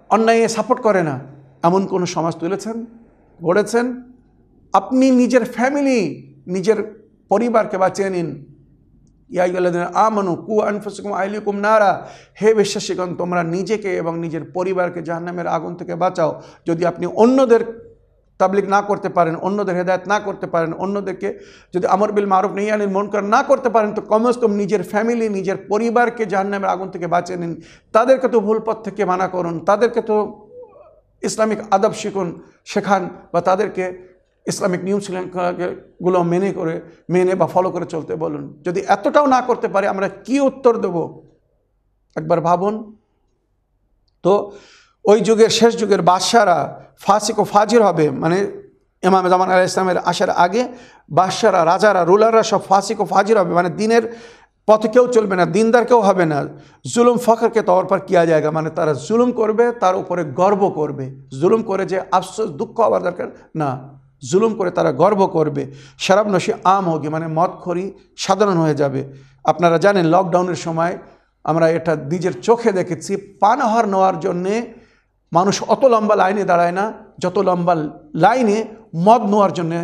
অন্যায়ে সাপোর্ট করে না। এমন কোনো সমাজ তুলেছেন? গড়েছেন? আপনি নিজের ফ্যামিলি, নিজের পরিবারকে বাঁচিয়ে নিন। ইয়াই ইয়াইদিন আমানু, কু আনফুসুকুম আইলিকুম নারা। হে বিশ্বাসীগণ, তোমরা নিজেকে এবং নিজের পরিবারকে জাহান্নামের আগুন থেকে বাঁচাও। যদি আপনি অন্যদের তাবলিক না করতে পারেন, অন্যদের হেদায়ত না করতে পারেন, অন্যদেরকে যদি আমর বিল মারুফ নেই মন কর না করতে পারেন, তো কমস কম নিজের ফ্যামিলি নিজের পরিবারকে জাহান্নামের আগুন থেকে বাঁচিয়ে নিন। তাদেরকে তো ভুল পথ থেকে মানা করুন, তাদেরকে তো ইসলামিক আদব শিখুন, শেখান বা তাদেরকে ইসলামিক নিয়ম শৃঙ্খলাগুলো মেনে করে, মেনে বা ফলো করে চলতে বলুন। যদি এতটাও না করতে পারে, আমরা কি উত্তর দেব? একবার ভাবুন। তো ওই যুগের শেষ যুগের বাদশারা ফাসিক ও ফাজির হবে মানে ইমাম জামান আলাহ ইসলামের আসার আগে বাদশারা রাজারা, রুলাররা সব ফাসিক ও ফাজির হবে মানে দিনের পথে কেউ চলবে না, দিনদার কেউ হবে না। জুলুম ফখরকে তওর পর কিয়া জায়গা? মানে তারা জুলুম করবে, তার উপরে গর্ব করবে। জুলুম করে যে আফসোস, দুঃখ হওয়ার দরকার? না। জুলুম করে তারা গর্ব করবে। শরাব নশি আম হোক মানে মদখড়ি সাধারণ হয়ে যাবে। আপনারা জানেন লকডাউনের সময় আমরা এটা নিজের চোখে দেখেছি, পানাহার নেওয়ার জন্যে মানুষ অত লম্বা লাইনে দাঁড়ায় না, যত লম্বা লাইনে মদ নেওয়ার জন্যে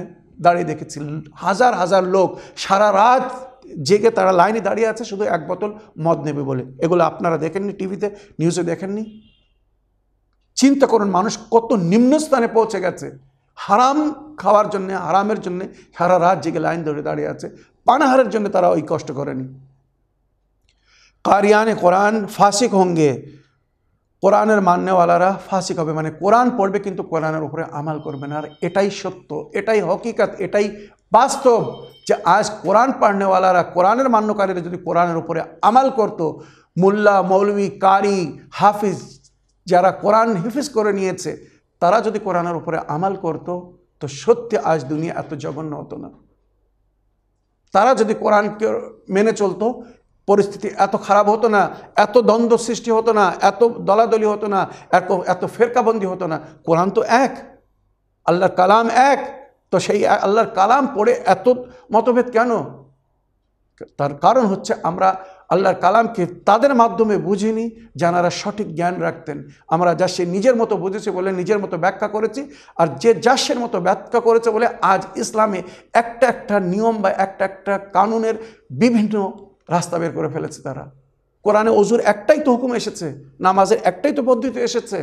দাঁড়িয়ে দেখেছি হাজার হাজার লোক সারা রাত জেগে তারা লাইনে দাঁড়িয়ে আছে, শুধু এক বোতল মদ নেবে বলে। এগুলো আপনারা দেখেননি টিভিতে, নিউজে দেখেননি? চিন্তা করুন, মানুষ কত নিম্নস্থানে পৌঁছে গেছে। হারাম খাওয়ার জন্যে, হারামের জন্যে সারা রাত জেগে লাইন ধরে দাঁড়িয়ে আছে। পানাহারের জন্য তারা ওই কষ্ট করেনি। কারিয়ানে কোরআন ফাসিক হঙ্গে কোরআনের মান্যওয়ালারা ফাসিক হবে। মানে কোরআন পড়বে কিন্তু কোরআনের উপরে আমাল করবে না। আর এটাই সত্য, এটাই হকিকত, এটাই বাস্তব যে আজ কোরআন পাড়নেওয়ালারা কোরআনের মান্যকারীরা যদি কোরআনের উপরে আমাল করতো, মোল্লা, মৌলভী, কারি, হাফিজ যারা কোরআন হিফিজ করে নিয়েছে, তারা যদি কোরআনের উপরে আমাল করত, তো সত্যি আজ দুনিয়া এত জঘন্য হতো না। তারা যদি কোরআনকে মেনে চলতো পরিস্থিতি এত খারাপ হতো না, এত দ্বন্দ্ব সৃষ্টি হতো না, এত দলাদলি হতো না, এত এত ফেরকাবন্দি হতো না। কোরআন তো এক, আল্লাহর কালাম এক। তো সেই আল্লাহর কালাম পড়ে এত মতভেদ কেন? তার কারণ হচ্ছে আমরা আল্লাহর কালামকে তাদের মাধ্যমে বুঝিনি যারা সঠিক জ্ঞান রাখতেন। আমরা যা সে নিজের মতো বুঝেছি বলে নিজের মতো ব্যাখ্যা করেছি, আর যে যাসের মতো ব্যাখ্যা করেছে বলে আজ ইসলামে একটা একটা নিয়ম বা একটা একটা কানুনের বিভিন্ন রাস্তা বের করে ফেলেছে তারা। কোরআনে অজুর একটাই তো হুকুম এসেছে, নামাজের একটাই তো পদ্ধতি এসেছে।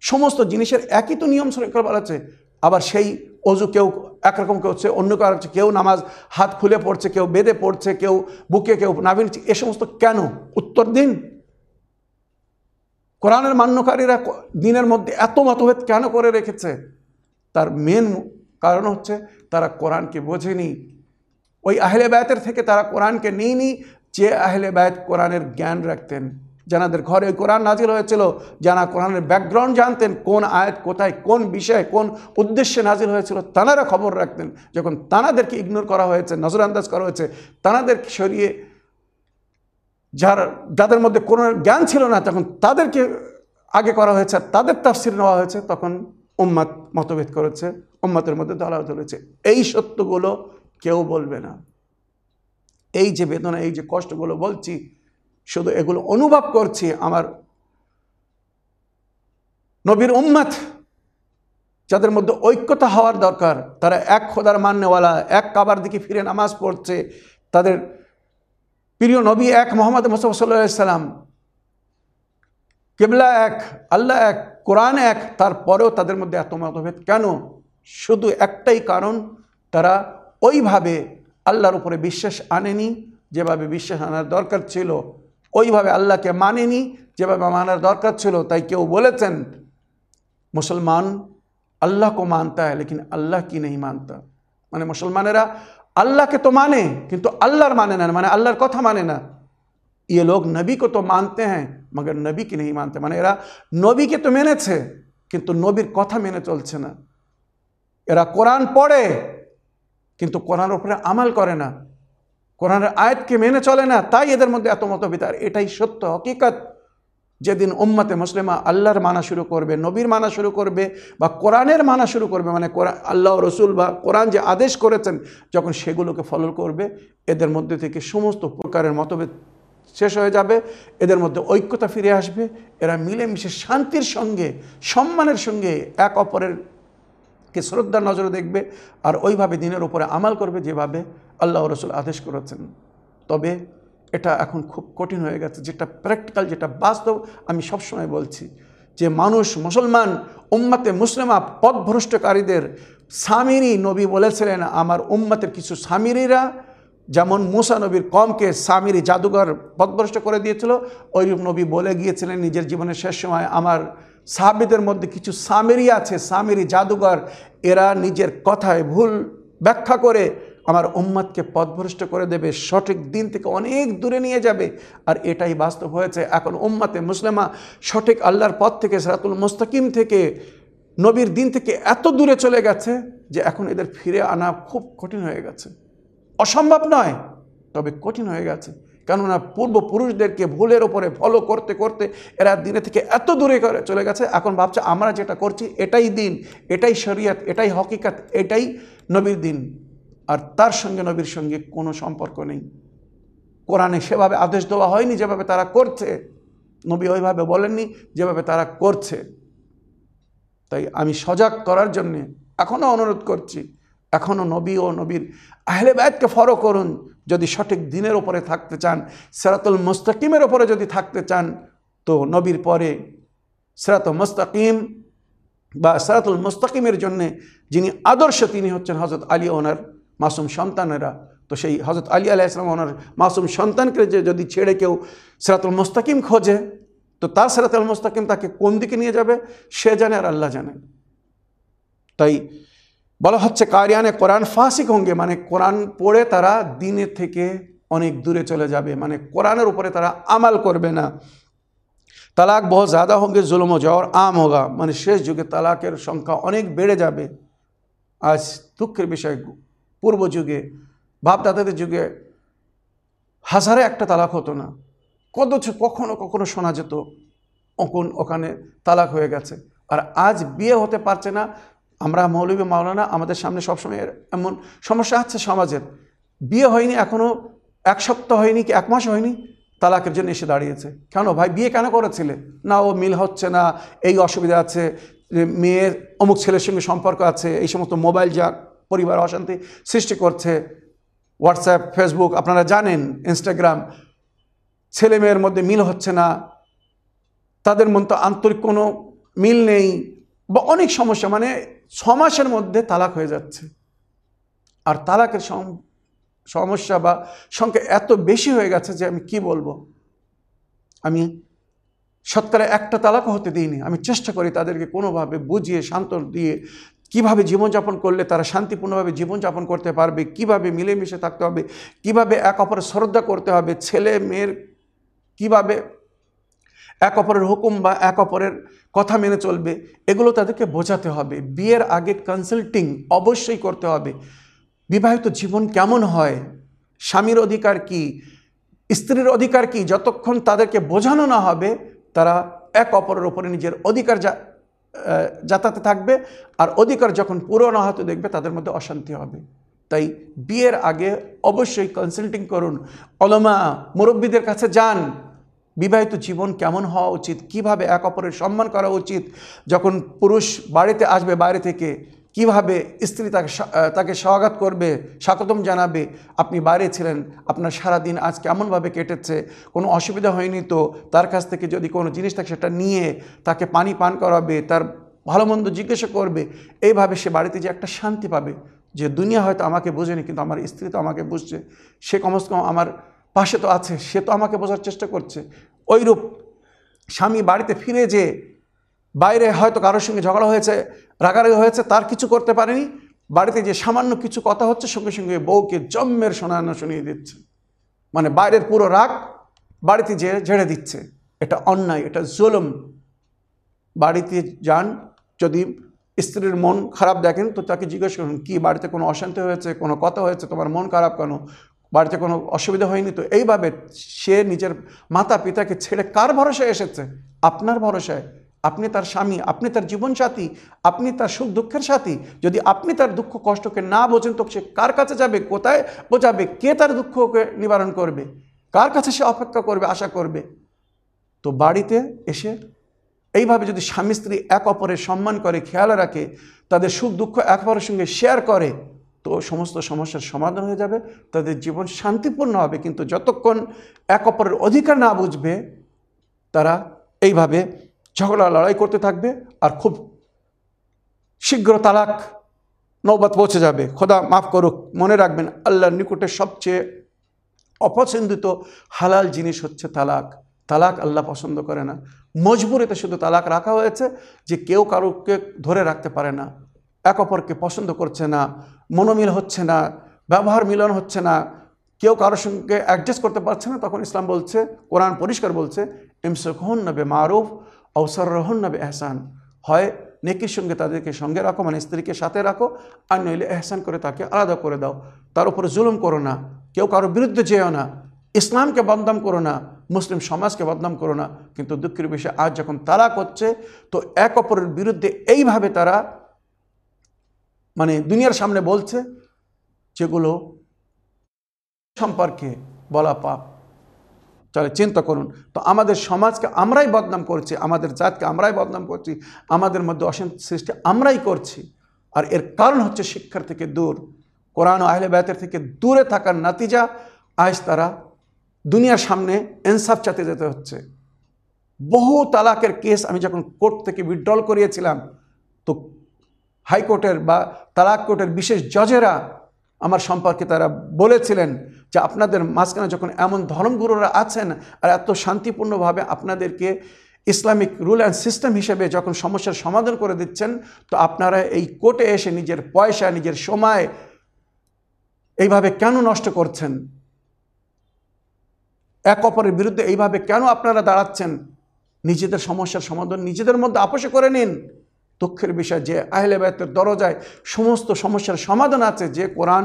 সমস্ত জিনিসের একই তো নিয়ম শৃঙ্খলা বলেছে আবার সেই অজু কেউ একরকম কেউ হচ্ছে, অন্য কারও হচ্ছে, কেউ নামাজ হাত খুলে পড়ছে, কেউ বেদে পড়ছে, কেউ বুকে, কেউ নাভিন এ সমস্ত কেন? উত্তর দিন। কোরআনের মান্যকারীরা দিনের মধ্যে এত মতভেদ কেন করে রেখেছে? তার মেন কারণ হচ্ছে, তারা কোরআনকে বোঝেনি। ওই আহলে ব্যতের থেকে তারা কোরআনকে নিইনি যে আহলে ব্যত কোরআনের জ্ঞান রাখতেন। যাদের ঘরে কোরআন নাজিল হয়েছিল যারা কোরআনের ব্যাকগ্রাউন্ড জানতেন, কোন আয়াত কোথায়, কোন বিষয়ে, কোন উদ্দেশ্যে নাজিল হয়েছিল, তানারা খবর রাখতেন। যখন তানাদেরকে ইগনোর করা হয়েছে, নজরআন্দাজ করা হয়েছে তানাদেরকে সরিয়ে যার, যাদের মধ্যে কোনো জ্ঞান ছিল না, তখন তাদেরকে আগে করা হয়েছে, আর তাদের তাফসির নেওয়া হয়েছে, তখন উম্মাত মতভেদ করেছে উম্মাতের মধ্যে দলা ধরেছে। এই সত্যগুলো কেউ বলবে না। এই যে বেদনা, এই যে কষ্টগুলো বলছি, শুধু এগুলো অনুভব করছি আমার নবীর উম্মাত, যাদের মধ্যে ঐক্যতা হওয়ার দরকার। তারা এক খোদার মান্যওয়ালা, এক কাবার দিকে ফিরে নামাজ পড়ছে। তাদের প্রিয় নবী এক মোহাম্মদ মোসাফ সাল্লাম, কেবলা এক, আল্লাহ এক, কোরআন এক, তারপরেও তাদের মধ্যে এত মতভেদ কেন? শুধু একটাই কারণ, তারা ওইভাবে আল্লাহর উপরে বিশ্বাস আনেনি যেভাবে বিশ্বাস আনার দরকার ছিল ওইভাবে আল্লাহকে মানেনি যেভাবে মানার দরকার ছিল তাই কেউ বলেছেন মুসলমান अल्लाह को मानता है लेकिन अल्लाह की नहीं मानता মানে মুসলমানেরা আল্লাহকে তো মানে কিন্তু আল্লাহর মানে না মানে আল্লাহর কথা মানে না ये लोग नबी को तो मानते हैं मगर नबी की नहीं मानते মানে এরা নবীকে তো মেনেছে কিন্তু নবীর কথা মেনে চলছে না এরা কোরআন পড়ে কিন্তু কোরআন উপরে আমাল করে না। কোরআনের আয়াতকে মেনে চলে না, তাই এদের মধ্যে এত মতভেদ। আর এটাই সত্য, হকিকত। যেদিন উম্মাতে মুসলিমা আল্লাহর মানা শুরু করবে, নবীর মানা শুরু করবে, বা কোরআনের মানা শুরু করবে মানে কোরআন আল্লাহ রসুল বা কোরআন যে আদেশ করেছেন, যখন সেগুলোকে ফলো করবে, এদের মধ্যে থেকে সমস্ত প্রকারের মতভেদ শেষ হয়ে যাবে, এদের মধ্যে ঐক্যতা ফিরে আসবে, এরা মিলেমিশে শান্তির সঙ্গে, সম্মানের সঙ্গে এক অপরের কে শ্রদ্ধার নজরে দেখবে আর ওইভাবে দিনের উপরে আমাল করবে যেভাবে আল্লাহ রসুল আদেশ করেছেন। তবে এটা এখন খুব কঠিন হয়ে গেছে। যেটা প্র্যাকটিক্যাল যেটা বাস্তব আমি সবসময় বলছি যে মানুষ, মুসলমান, উম্মাতে মুসলিমা, পথভ্রষ্টকারীদের স্বামীরই নবী বলেছিলেন, আমার উম্মাতের কিছু স্বামীরা যেমন মুসা নবীর কমকে স্বামীরই জাদুঘর পথভ্রষ্ট করে দিয়েছিল, ওইরূপ নবী বলে গিয়েছিলেন, নিজের জীবনের শেষ সময় আমার সাহাবিদের মধ্যে কিছু সামেরি আছে, সামেরি জাদুঘর। এরা নিজের কথায় ভুল ব্যাখ্যা করে আমার উম্মাদকে পথভ্রষ্ট করে দেবে, সঠিক দিন থেকে অনেক দূরে নিয়ে যাবে। আর এটাই বাস্তব হয়েছে এখন উম্মাতে মুসলিমা সঠিক আল্লাহর পথ থেকে, সেরাতুল মুস্তাকিম থেকে, নবীর দিন থেকে এত দূরে চলে গেছে যে এখন এদের ফিরে আনা খুব কঠিন হয়ে গেছে। অসম্ভব নয়, তবে কঠিন হয়ে গেছে। কেননা পূর্বপুরুষদেরকে ভুলের ওপরে ফলো করতে করতে এরা দিনে থেকে এত দূরে করে চলে গেছে। এখন ভাবছে, আমরা যেটা করছি এটাই দিন, এটাই শরিয়ত, এটাই হকিকত, এটাই নবীর দিন। আর তার সঙ্গে নবীর সঙ্গে কোনো সম্পর্ক নেই। কোরআনে সেভাবে আদেশ দেওয়া হয়নি যেভাবে তারা করছে। নবী ওইভাবে বলেননি যেভাবে তারা করছে। তাই আমি সজাগ করার জন্যে এখনও অনুরোধ করছি এখনও নবী ও নবীর আহলে ব্যাতকে ফলো করুন। যদি সঠিক দিনের ওপরে থাকতে চান, সেরাতুল মুস্তাকিমের ওপরে যদি থাকতে চান, তো নবীর পরে সেরাত মুস্তাকিম বা সেরাতুল মুস্তাকিমের জন্যে যিনি আদর্শ, তিনি হচ্ছেন হজরত আলী ওনার মাসুম সন্তানেরা। তো সেই হজরত আলী আলাহ ইসলাম ওনার মাসুম সন্তানকে যে যদি ছেড়ে কেউ সেরাতুল মুস্তাকিম খোঁজে, তো তার সেরাতুল মুস্তাকিম তাকে কোন দিকে নিয়ে যাবে? সে জানে আর আল্লাহ জানে। তাই বলা হচ্ছে কারিয়ানে কোরআন ফাঁসিক হঙ্গে মানে কোরআন পড়ে তারা দিনে থেকে অনেক দূরে চলে যাবে মানে কোরআনের উপরে তারা আমাল করবে না। তালাক বহু জাদা হঙ্গে জুলম জ্বর আম হোগা মানে শেষ যুগে তালাকের সংখ্যা অনেক বেড়ে যাবে। আজ দুঃখের বিষয়, পূর্ব যুগে, ভাবদাতাদের যুগে হাজারে একটা তালাক হতো না। কত কখনো কখনো শোনা যেত ওখানে তালাক হয়ে গেছে। আর আজ বিয়ে হতে পারছে না আমরা মৌলবী মাওলানা আমাদের সামনে সবসময় এমন সমস্যা আছে সমাজের। বিয়ে হয়নি এখনও এক সপ্তাহ হয়নি কি এক মাস হয়নি? তালাকের জন্য এসে দাঁড়িয়েছে। কেন ভাই, বিয়ে কেন করেছিলে? না, ও মিল হচ্ছে না, এই অসুবিধা আছে মেয়ের অমুক ছেলের সঙ্গে সম্পর্ক আছে, এই সমস্ত মোবাইল যা পরিবার অশান্তি সৃষ্টি করছে, হোয়াটসঅ্যাপ, ফেসবুক, আপনারা জানেন, ইনস্টাগ্রাম, ছেলে মেয়ের মধ্যে মিল হচ্ছে না, তাদের মধ্যে আন্তরিক কোনো মিল নেই, বা অনেক সমস্যা মানে ছ মাসের মধ্যে তালাক হয়ে যাচ্ছে। আর তালাকের সমস্যা বা সংখ্যা এত বেশি হয়ে গেছে যে আমি কি বলব? আমি সৎকারে একটা তালাকও হতে দিইনি। আমি চেষ্টা করি তাদেরকে কোনোভাবে বুঝিয়ে শান্ত দিয়ে কীভাবে জীবনযাপন করলে তারা শান্তিপূর্ণভাবে জীবনযাপন করতে পারবে, কীভাবে মিলেমিশে থাকতে হবে, কীভাবে এক অপরের শ্রদ্ধা করতে হবে, ছেলে, মেয়ের কীভাবে এক অপরের হুকুম বা এক অপরের কথা মেনে চলবে, এগুলো তাদেরকে বোঝাতে হবে। বিয়ের আগে কনসাল্টিং অবশ্যই করতে হবে। বিবাহিত জীবন কেমন হয়? স্বামীর অধিকার কি? স্ত্রীর অধিকার কি? যতক্ষণ তাদেরকে বোঝানো না হবে, তারা এক অপরের ওপরে নিজের অধিকার যাতাতে থাকবে আর অধিকার যখন পূরণ হতে দেখবে, তাদের মধ্যে অশান্তি হবে। তাই বিয়ের আগে অবশ্যই কনসাল্টিং করুন। অলমা মুরব্বীদের কাছে যান। বিবাহিত জীবন কেমন হওয়া উচিত? কীভাবে এক অপরের সম্মান করা উচিত? যখন পুরুষ বাড়িতে আসবে বাইরে থেকে, কীভাবে স্ত্রী তাকে তাকে স্বাগত করবে, স্বাগতম জানাবে? আপনি বাইরে ছিলেন, আপনার সারা দিন আজ কেমনভাবে কেটেছে? কোনো অসুবিধা হয়নি তো? তার কাছ থেকে যদি কোনো জিনিস থাকে, সেটা নিয়ে তাকে পানি পান করাবে, তার ভালো মন্দ জিজ্ঞাসা করবে। এইভাবে সে বাড়িতে যে একটা শান্তি পাবে যে, দুনিয়া হয়তো আমাকে বোঝেনি, কিন্তু আমার স্ত্রী তো আমাকে বুঝছে। সে কমস কম আমার পাশে তো আছে, সে তো আমাকে বোঝার চেষ্টা করছে। ওইরূপ স্বামী বাড়িতে ফিরে যে বাইরে হয়তো কারোর সঙ্গে ঝগড়া হয়েছে, রাগারাগি হয়েছে, তার কিছু করতে পারেনি, বাড়িতে যে সামান্য কিছু কথা হচ্ছে, সঙ্গে সঙ্গে বউকে জম্মের শোনানো শুনিয়ে দিচ্ছে। মানে বাইরের পুরো রাগ বাড়িতে যে ঝেড়ে দিচ্ছে। এটা অন্যায়, এটা জুলুম। বাড়িতে যান, যদি স্ত্রীর মন খারাপ দেখেন, তো তাকে জিজ্ঞেস করুন, কি বাড়িতে কোনো অশান্তি হয়েছে, কোনো কথা হয়েছে, তোমার মন খারাপ কেন? বাড়িতে কোনো অসুবিধা হয়নি তো? এইভাবে সে নিজের মাতা পিতাকে ছেড়ে কার ভরসায় এসেছে? আপনার ভরসায়। আপনি তার স্বামী, আপনি তার জীবনসাথী, আপনি তার সুখ দুঃখের সাথী। যদি আপনি তার দুঃখ কষ্টকে না বোঝেন, তো সে কার কাছে যাবে, কোথায় বোঝাবে, কে তার দুঃখকে নিবারণ করবে? কার কাছে সে অপেক্ষা করবে, আশা করবে? তো বাড়িতে এসে এইভাবে যদি স্বামী স্ত্রী এক অপরের সম্মান করে, খেয়াল রাখে, তাদের সুখ দুঃখ এক অপরের সঙ্গে শেয়ার করে তো সমস্ত সমস্যার সমাধান হয়ে যাবে, তাদের জীবন শান্তিপূর্ণ হবে। কিন্তু যতক্ষণ এক অপরের অধিকার না বুঝবে, তারা এইভাবে ঝগড়া, লড়াই করতে থাকবে আর খুব শীঘ্র তালাক, নৌবাত পৌঁছে যাবে। খোদা মাফ করুক, মনে রাখবেন আল্লাহর নিকটে সবচেয়ে অপছন্দিত হালাল জিনিস হচ্ছে তালাক। তালাক আল্লাহ পছন্দ করে না। মজবুরিতে শুধু তালাক রাখা হয়েছে যে কেউ কারোকে ধরে রাখতে পারে না। এক অপরকে পছন্দ করছে না। মনোমিল হচ্ছে না, ব্যবহার মিলন হচ্ছে না, কেউ কারোর সঙ্গে অ্যাডজাস্ট করতে পারছে না, তখন ইসলাম বলছে, কোরআন পরিষ্কার বলছে ইমসখন নবে মারুফ অবসর রহন নবে এহসান হয়, নেকির সঙ্গে তাদেরকে সঙ্গে রাখো মানে স্ত্রীকে সাথে রাখো, আর নইলে এহসান করে তাকে আলাদা করে দাও। তার উপরে জুলুম করো না, কেউ কারোর বিরুদ্ধে যেও না, ইসলামকে বদনাম করো না, মুসলিম সমাজকে বদনাম করো না। কিন্তু দুঃখের বিষয়ে, আজ যখন তালাক হচ্ছে, তো এক অপরের বিরুদ্ধে এইভাবে তারা মানে দুনিয়ার সামনে বলছে যেগুলো সম্পর্কে বলা পাপ। তাহলে চিন্তা করুন, তো আমাদের সমাজকে আমরাই বদনাম করছি, আমাদের জাতকে আমরাই বদনাম করছি, আমাদের মধ্যে অশান্তি সৃষ্টি আমরাই করছি। আর এর কারণ হচ্ছে শিক্ষার থেকে দূর, কোরআন আহলে ব্যাতের থেকে দূরে থাকার নাতিজা আজ তারা দুনিয়ার সামনে এনসাফ চাতে যেতে হচ্ছে। বহু তালাকের কেস আমি যখন কোর্ট থেকে উইথড্রল করিয়েছিলাম, তো হাইকোর্টের বা তালাক কোর্টের বিশেষ জজেরা আমার সম্পর্কে তারা বলেছিলেন যে আপনাদের মাঝখানে যখন এমন ধর্মগুরুরা আছেন আর এত শান্তিপূর্ণভাবে আপনাদেরকে ইসলামিক রুল অ্যান্ড সিস্টেম হিসেবে যখন সমস্যার সমাধান করে দিচ্ছেন, তো আপনারা এই কোর্টে এসে নিজের পয়সা, নিজের সময় এইভাবে কেন নষ্ট করছেন? এক অপরের বিরুদ্ধে এইভাবে কেন আপনারা দাঁড়াচ্ছেন? নিজেদের সমস্যার সমাধান নিজেদের মধ্যে আপোষে করে নিন। দুঃখের বিষয় যে আহলে বায়তের দরজায় সমস্ত সমস্যার সমাধান আছে, যে কোরআন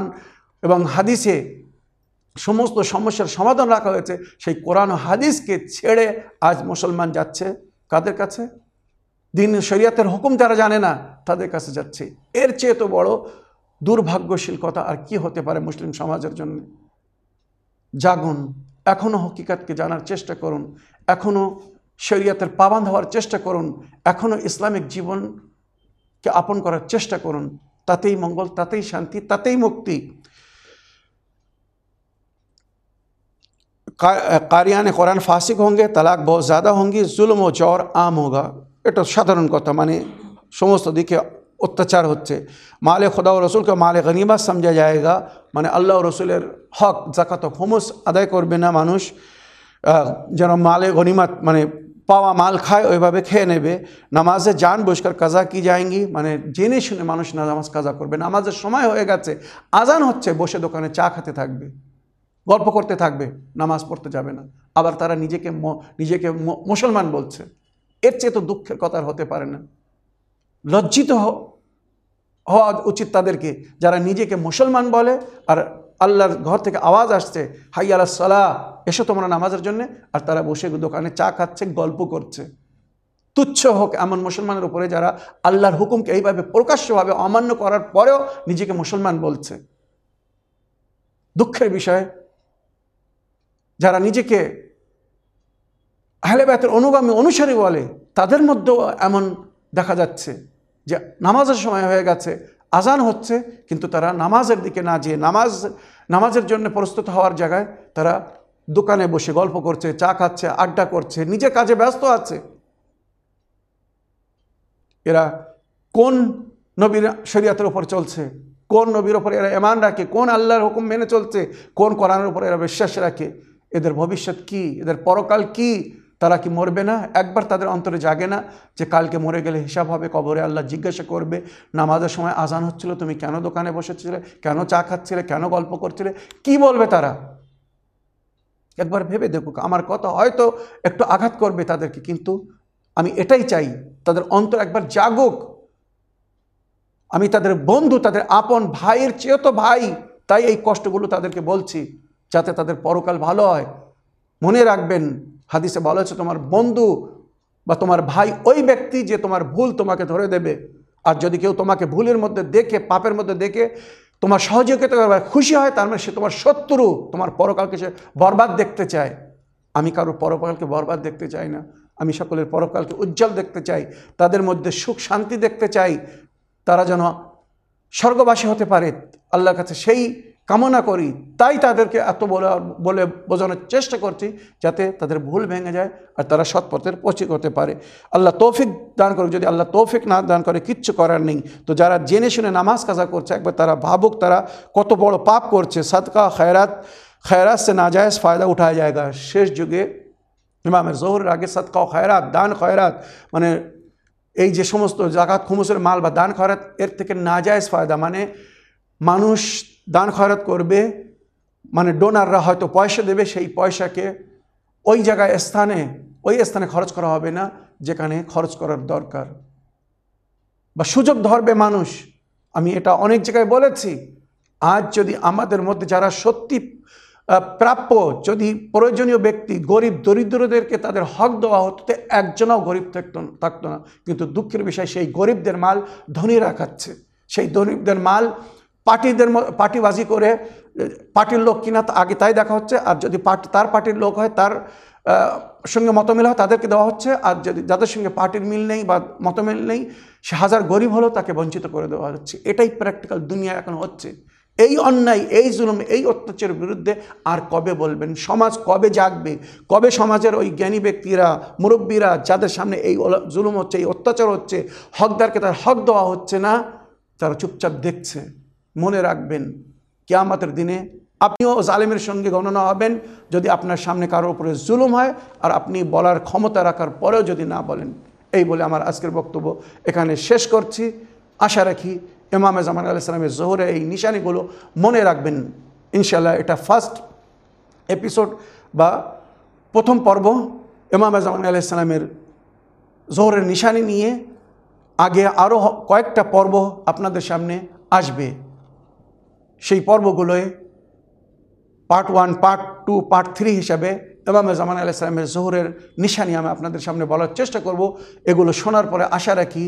এবং হাদিসে সমস্ত সমস্যার সমাধান রাখা হয়েছে, সেই কোরআন হাদিসকে ছেড়ে আজ মুসলমান যাচ্ছে কাদের কাছে? দিন শরিয়াতের হুকুম যারা জানে না, তাদের কাছে যাচ্ছে। এর চেয়ে তো বড় দুর্ভাগ্যশীল কথা আর কি হতে পারে মুসলিম সমাজের জন্য? জাগুন এখনও হকিকাতকে জানার চেষ্টা করুন। এখনও শরীয়তের পাবান্ধ হওয়ার চেষ্টা করুন এখনও ইসলামিক জীবনকে আপন করার চেষ্টা করুন তাতেই মঙ্গল তাতেই শান্তি তাতেই মুক্তি কারিয়ানে কোরআন ফাসিক होंगे তালাক बहुत ज़्यादा होंगी जुल्म ও জর আম হোগা এটা সাধারণ কথা মানে সমস্ত দিকে অত্যাচার হচ্ছে মালে খোদা ও রসুলকে মালে গনিমাত সমঝা যায়গা মানে আল্লাহ রসুলের হক জাকাত হুমুস আদায় করবে না মানুষ যেন মালে গনিমাত মানে পাওয়া মাল খায়, ওইভাবে খেয়ে নেবে। নামাজে যান বসকার কাজা কি যায়ঙ্গি মানে জেনে শুনে মানুষ নামাজ কাজা করবে। নামাজের সময় হয়ে গেছে, আজান হচ্ছে, বসে দোকানে চা খেতে থাকবে, গল্প করতে থাকবে, নামাজ পড়তে যাবে না। আবার তারা নিজেকে নিজেকে মুসলমান বলছে। এর চেয়ে তো দুঃখের কথা হতে পারে না। লজ্জিত হওয়া উচিত তাদেরকে, যারা নিজেকে মুসলমান বলে আর আল্লাহর ঘর থেকে আওয়াজ আসছে, হাই আল্লাহ সালাহ, এসো তোমরা নামাজের জন্য। আর তারা বসে দোকানে চা খাচ্ছে, গল্প করছে। তুচ্ছ হোক এমন মুসলমানের উপরে যারা আল্লাহর হুকুমকে এইভাবে প্রকাশ্যভাবে অমান্য করার পরেও নিজেকে মুসলমান বলছে। দুঃখের বিষয়, যারা নিজেকে আহলেবাতের অনুগামী অনুসারী বলে, তাদের মধ্যেও এমন দেখা যাচ্ছে যে নামাজের সময় হয়ে গেছে আজান হচ্ছে, কিন্তু তারা নামাজের দিকে না যেয়ে নামাজ, নামাজের জন্য প্রস্তুত হওয়ার জায়গায় তারা দোকানে বসে গল্প করছে, চা খাচ্ছে, আড্ডা করছে নিজের কাজে ব্যস্ত আছে। এরা কোন নবীর শরীয়তের উপর চলছে? কোন নবীর ওপর এরা এমান রাখে? কোন আল্লাহর হুকুম মেনে চলছে? কোন কোরআনের উপর এরা বিশ্বাস রাখে? এদের ভবিষ্যৎ কি? এদের পরকাল কি? তারা কি মরবে না? একবার তাদের অন্তরে জাগে না যে কালকে মরে গেলে হিসাব হবে, কবরে আল্লাহ জিজ্ঞাসা করবে, নামাজের সময় আজান হচ্ছিল, তুমি কেন দোকানে বসেছিলে? কেন চা খাচ্ছিলে? কেন গল্প করছিলে? কি বলবে তারা? একবার ভেবে দেখুক, আমার কথা হয়তো একটু আঘাত করবে তাদেরকে, কিন্তু আমি এটাই চাই, তাদের অন্তর একবার জাগুক। আমি তাদের বন্ধু, তাদের আপন ভাইয়ের চেয়েও তো ভাই, তাই এই কষ্টগুলো তাদেরকে বলছি, যাতে তাদের পরকাল ভালো হয়। মনে রাখবেন হাদিসে বলা হচ্ছে তোমার বন্ধু বা তোমার ভাই ওই ব্যক্তি যে তোমার ভুল তোমাকে ধরে দেবে। আর যদি কেউ তোমাকে ভুলের মধ্যে দেখে, পাপের মধ্যে দেখে তোমার সহযোগিতা করবে, খুশি হয়, তার মানে সে তোমার শত্রু, তোমার পরকালকে সে বরবাদ দেখতে চায়। আমি কারোর পরকালকে বরবাদ দেখতে চাই না। আমি সকলের পরকালকে উজ্জ্বল দেখতে চাই। তাদের মধ্যে সুখ শান্তি দেখতে চাই। তারা যেন স্বর্গবাসী হতে পারে। আল্লাহর কাছে সেই কামনা করি, তাই তাদেরকে এত বলে বলে বোঝানোর চেষ্টা করছি যাতে তাদের ভুল ভেঙে যায় আর তারা সৎপথের পৌঁছে করতে পারে। আল্লাহ তৌফিক দান করুক, যদি আল্লাহ তৌফিক না দান করে, কিচ্ছু করার নেই। তো যারা জেনে শুনে নামাজ কাজা করছে, একবার তারা ভাবুক তারা কত বড় পাপ করছে। সাদকা, খায়রাত খায়রাত সে নাজায়জ ফায়দা উঠায়া যায়গা। শেষ যুগে ইমামের জোহরের আগে সদকা খয়রাত, দান খয়রাত মানে এই যে সমস্ত জাকাত, খুমুসের মাল বা দান খয়রাত, এর থেকে নাজায়জ ফায়দা। মানে মানুষ দান খয়রাত করবে মানে ডোনাররা হয়তো পয়সা দেবে, সেই পয়সাকে ওই জায়গায় স্থানে, ওই স্থানে খরচ করা হবে না, যেখানে খরচ করার দরকার। বা সুযোগ ধরবে মানুষ। আমি এটা অনেক জায়গায় বলেছি। আজ যদি আমাদের মধ্যে যারা সত্যি প্রাপ্য, যদি প্রয়োজনীয় ব্যক্তি, গরিব, দরিদ্রদেরকে তাদের হক দেওয়া হতো, তো একজনও গরিব থাকতো থাকতো না। কিন্তু দুঃখের বিষয়, সেই গরিবদের মাল ধনীরা খাচ্ছে সেই গরিবদের মাল পার্টিদের পার্টিবাজি করে পার্টির লোক কিনা আগে তাই দেখা হচ্ছে, আর যদি পার্টি, তার পার্টির লোক হয়, তার সঙ্গে মতমিল হয়, তাদেরকে দেওয়া হচ্ছে, আর যদি যাদের সঙ্গে পার্টির মিল নেই বা মতমিল নেই, সে হাজার গরিব হলেও তাকে বঞ্চিত করে দেওয়া হচ্ছে। এটাই প্র্যাকটিক্যাল দুনিয়া এখন হচ্ছে। এই অন্যায়, এই জুলুম, এই অত্যাচারের বিরুদ্ধে আর কবে বলবেন? সমাজ কবে জাগবে? কবে সমাজের ওই জ্ঞানী ব্যক্তিরা, মুরব্বীরা, যাদের সামনে এই জুলুম হচ্ছে, এই অত্যাচার হচ্ছে, হকদারকে তার হক দেওয়া হচ্ছে না, তারা চুপচাপ দেখছে। মনে রাখবেন, কেয়ামতের দিনে আপনিও জালেমের সঙ্গে গণনা হবেন যদি আপনার সামনে কারোর উপরে জুলুম হয় আর আপনি বলার ক্ষমতা রাখার পরেও যদি না বলেন। এই বলে আমার আজকের বক্তব্য এখানে শেষ করছি। আশা রাখি ইমামে জামান আলাহ সালামের জোহরে এই নিশানিগুলো মনে রাখবেন। ইনশাল্লাহ এটা ফার্স্ট এপিসোড বা প্রথম পর্ব ইমামে জামান আলাহ সালামের জোহরের নিশানি নিয়ে আগে আরও কয়েকটা পর্ব আপনাদের সামনে আসবে। সেই পর্বগুলোয় part one part two part three হিসাবে ইমাম জামান আলাহ সালামের জোহরের নিশানি আমি আপনাদের সামনে বলার চেষ্টা করব। এগুলো শোনার পরে আশা রাখি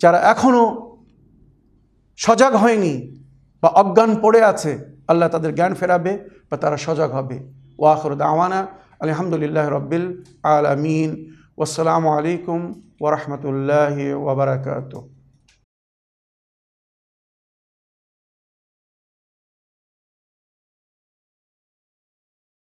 যারা এখনও সজাগ হয়নি বা অজ্ঞান পড়ে আছে, আল্লাহ তাদের জ্ঞান ফেরাবে বা তারা সজাগ হবে। ওয়াখর দাওয়ানা, আলহামদুলিল্লাহ রব্বিল আলমিন। ওসালামু আলাইকুম ওরহমতুল্লাহ ওবরাকাতু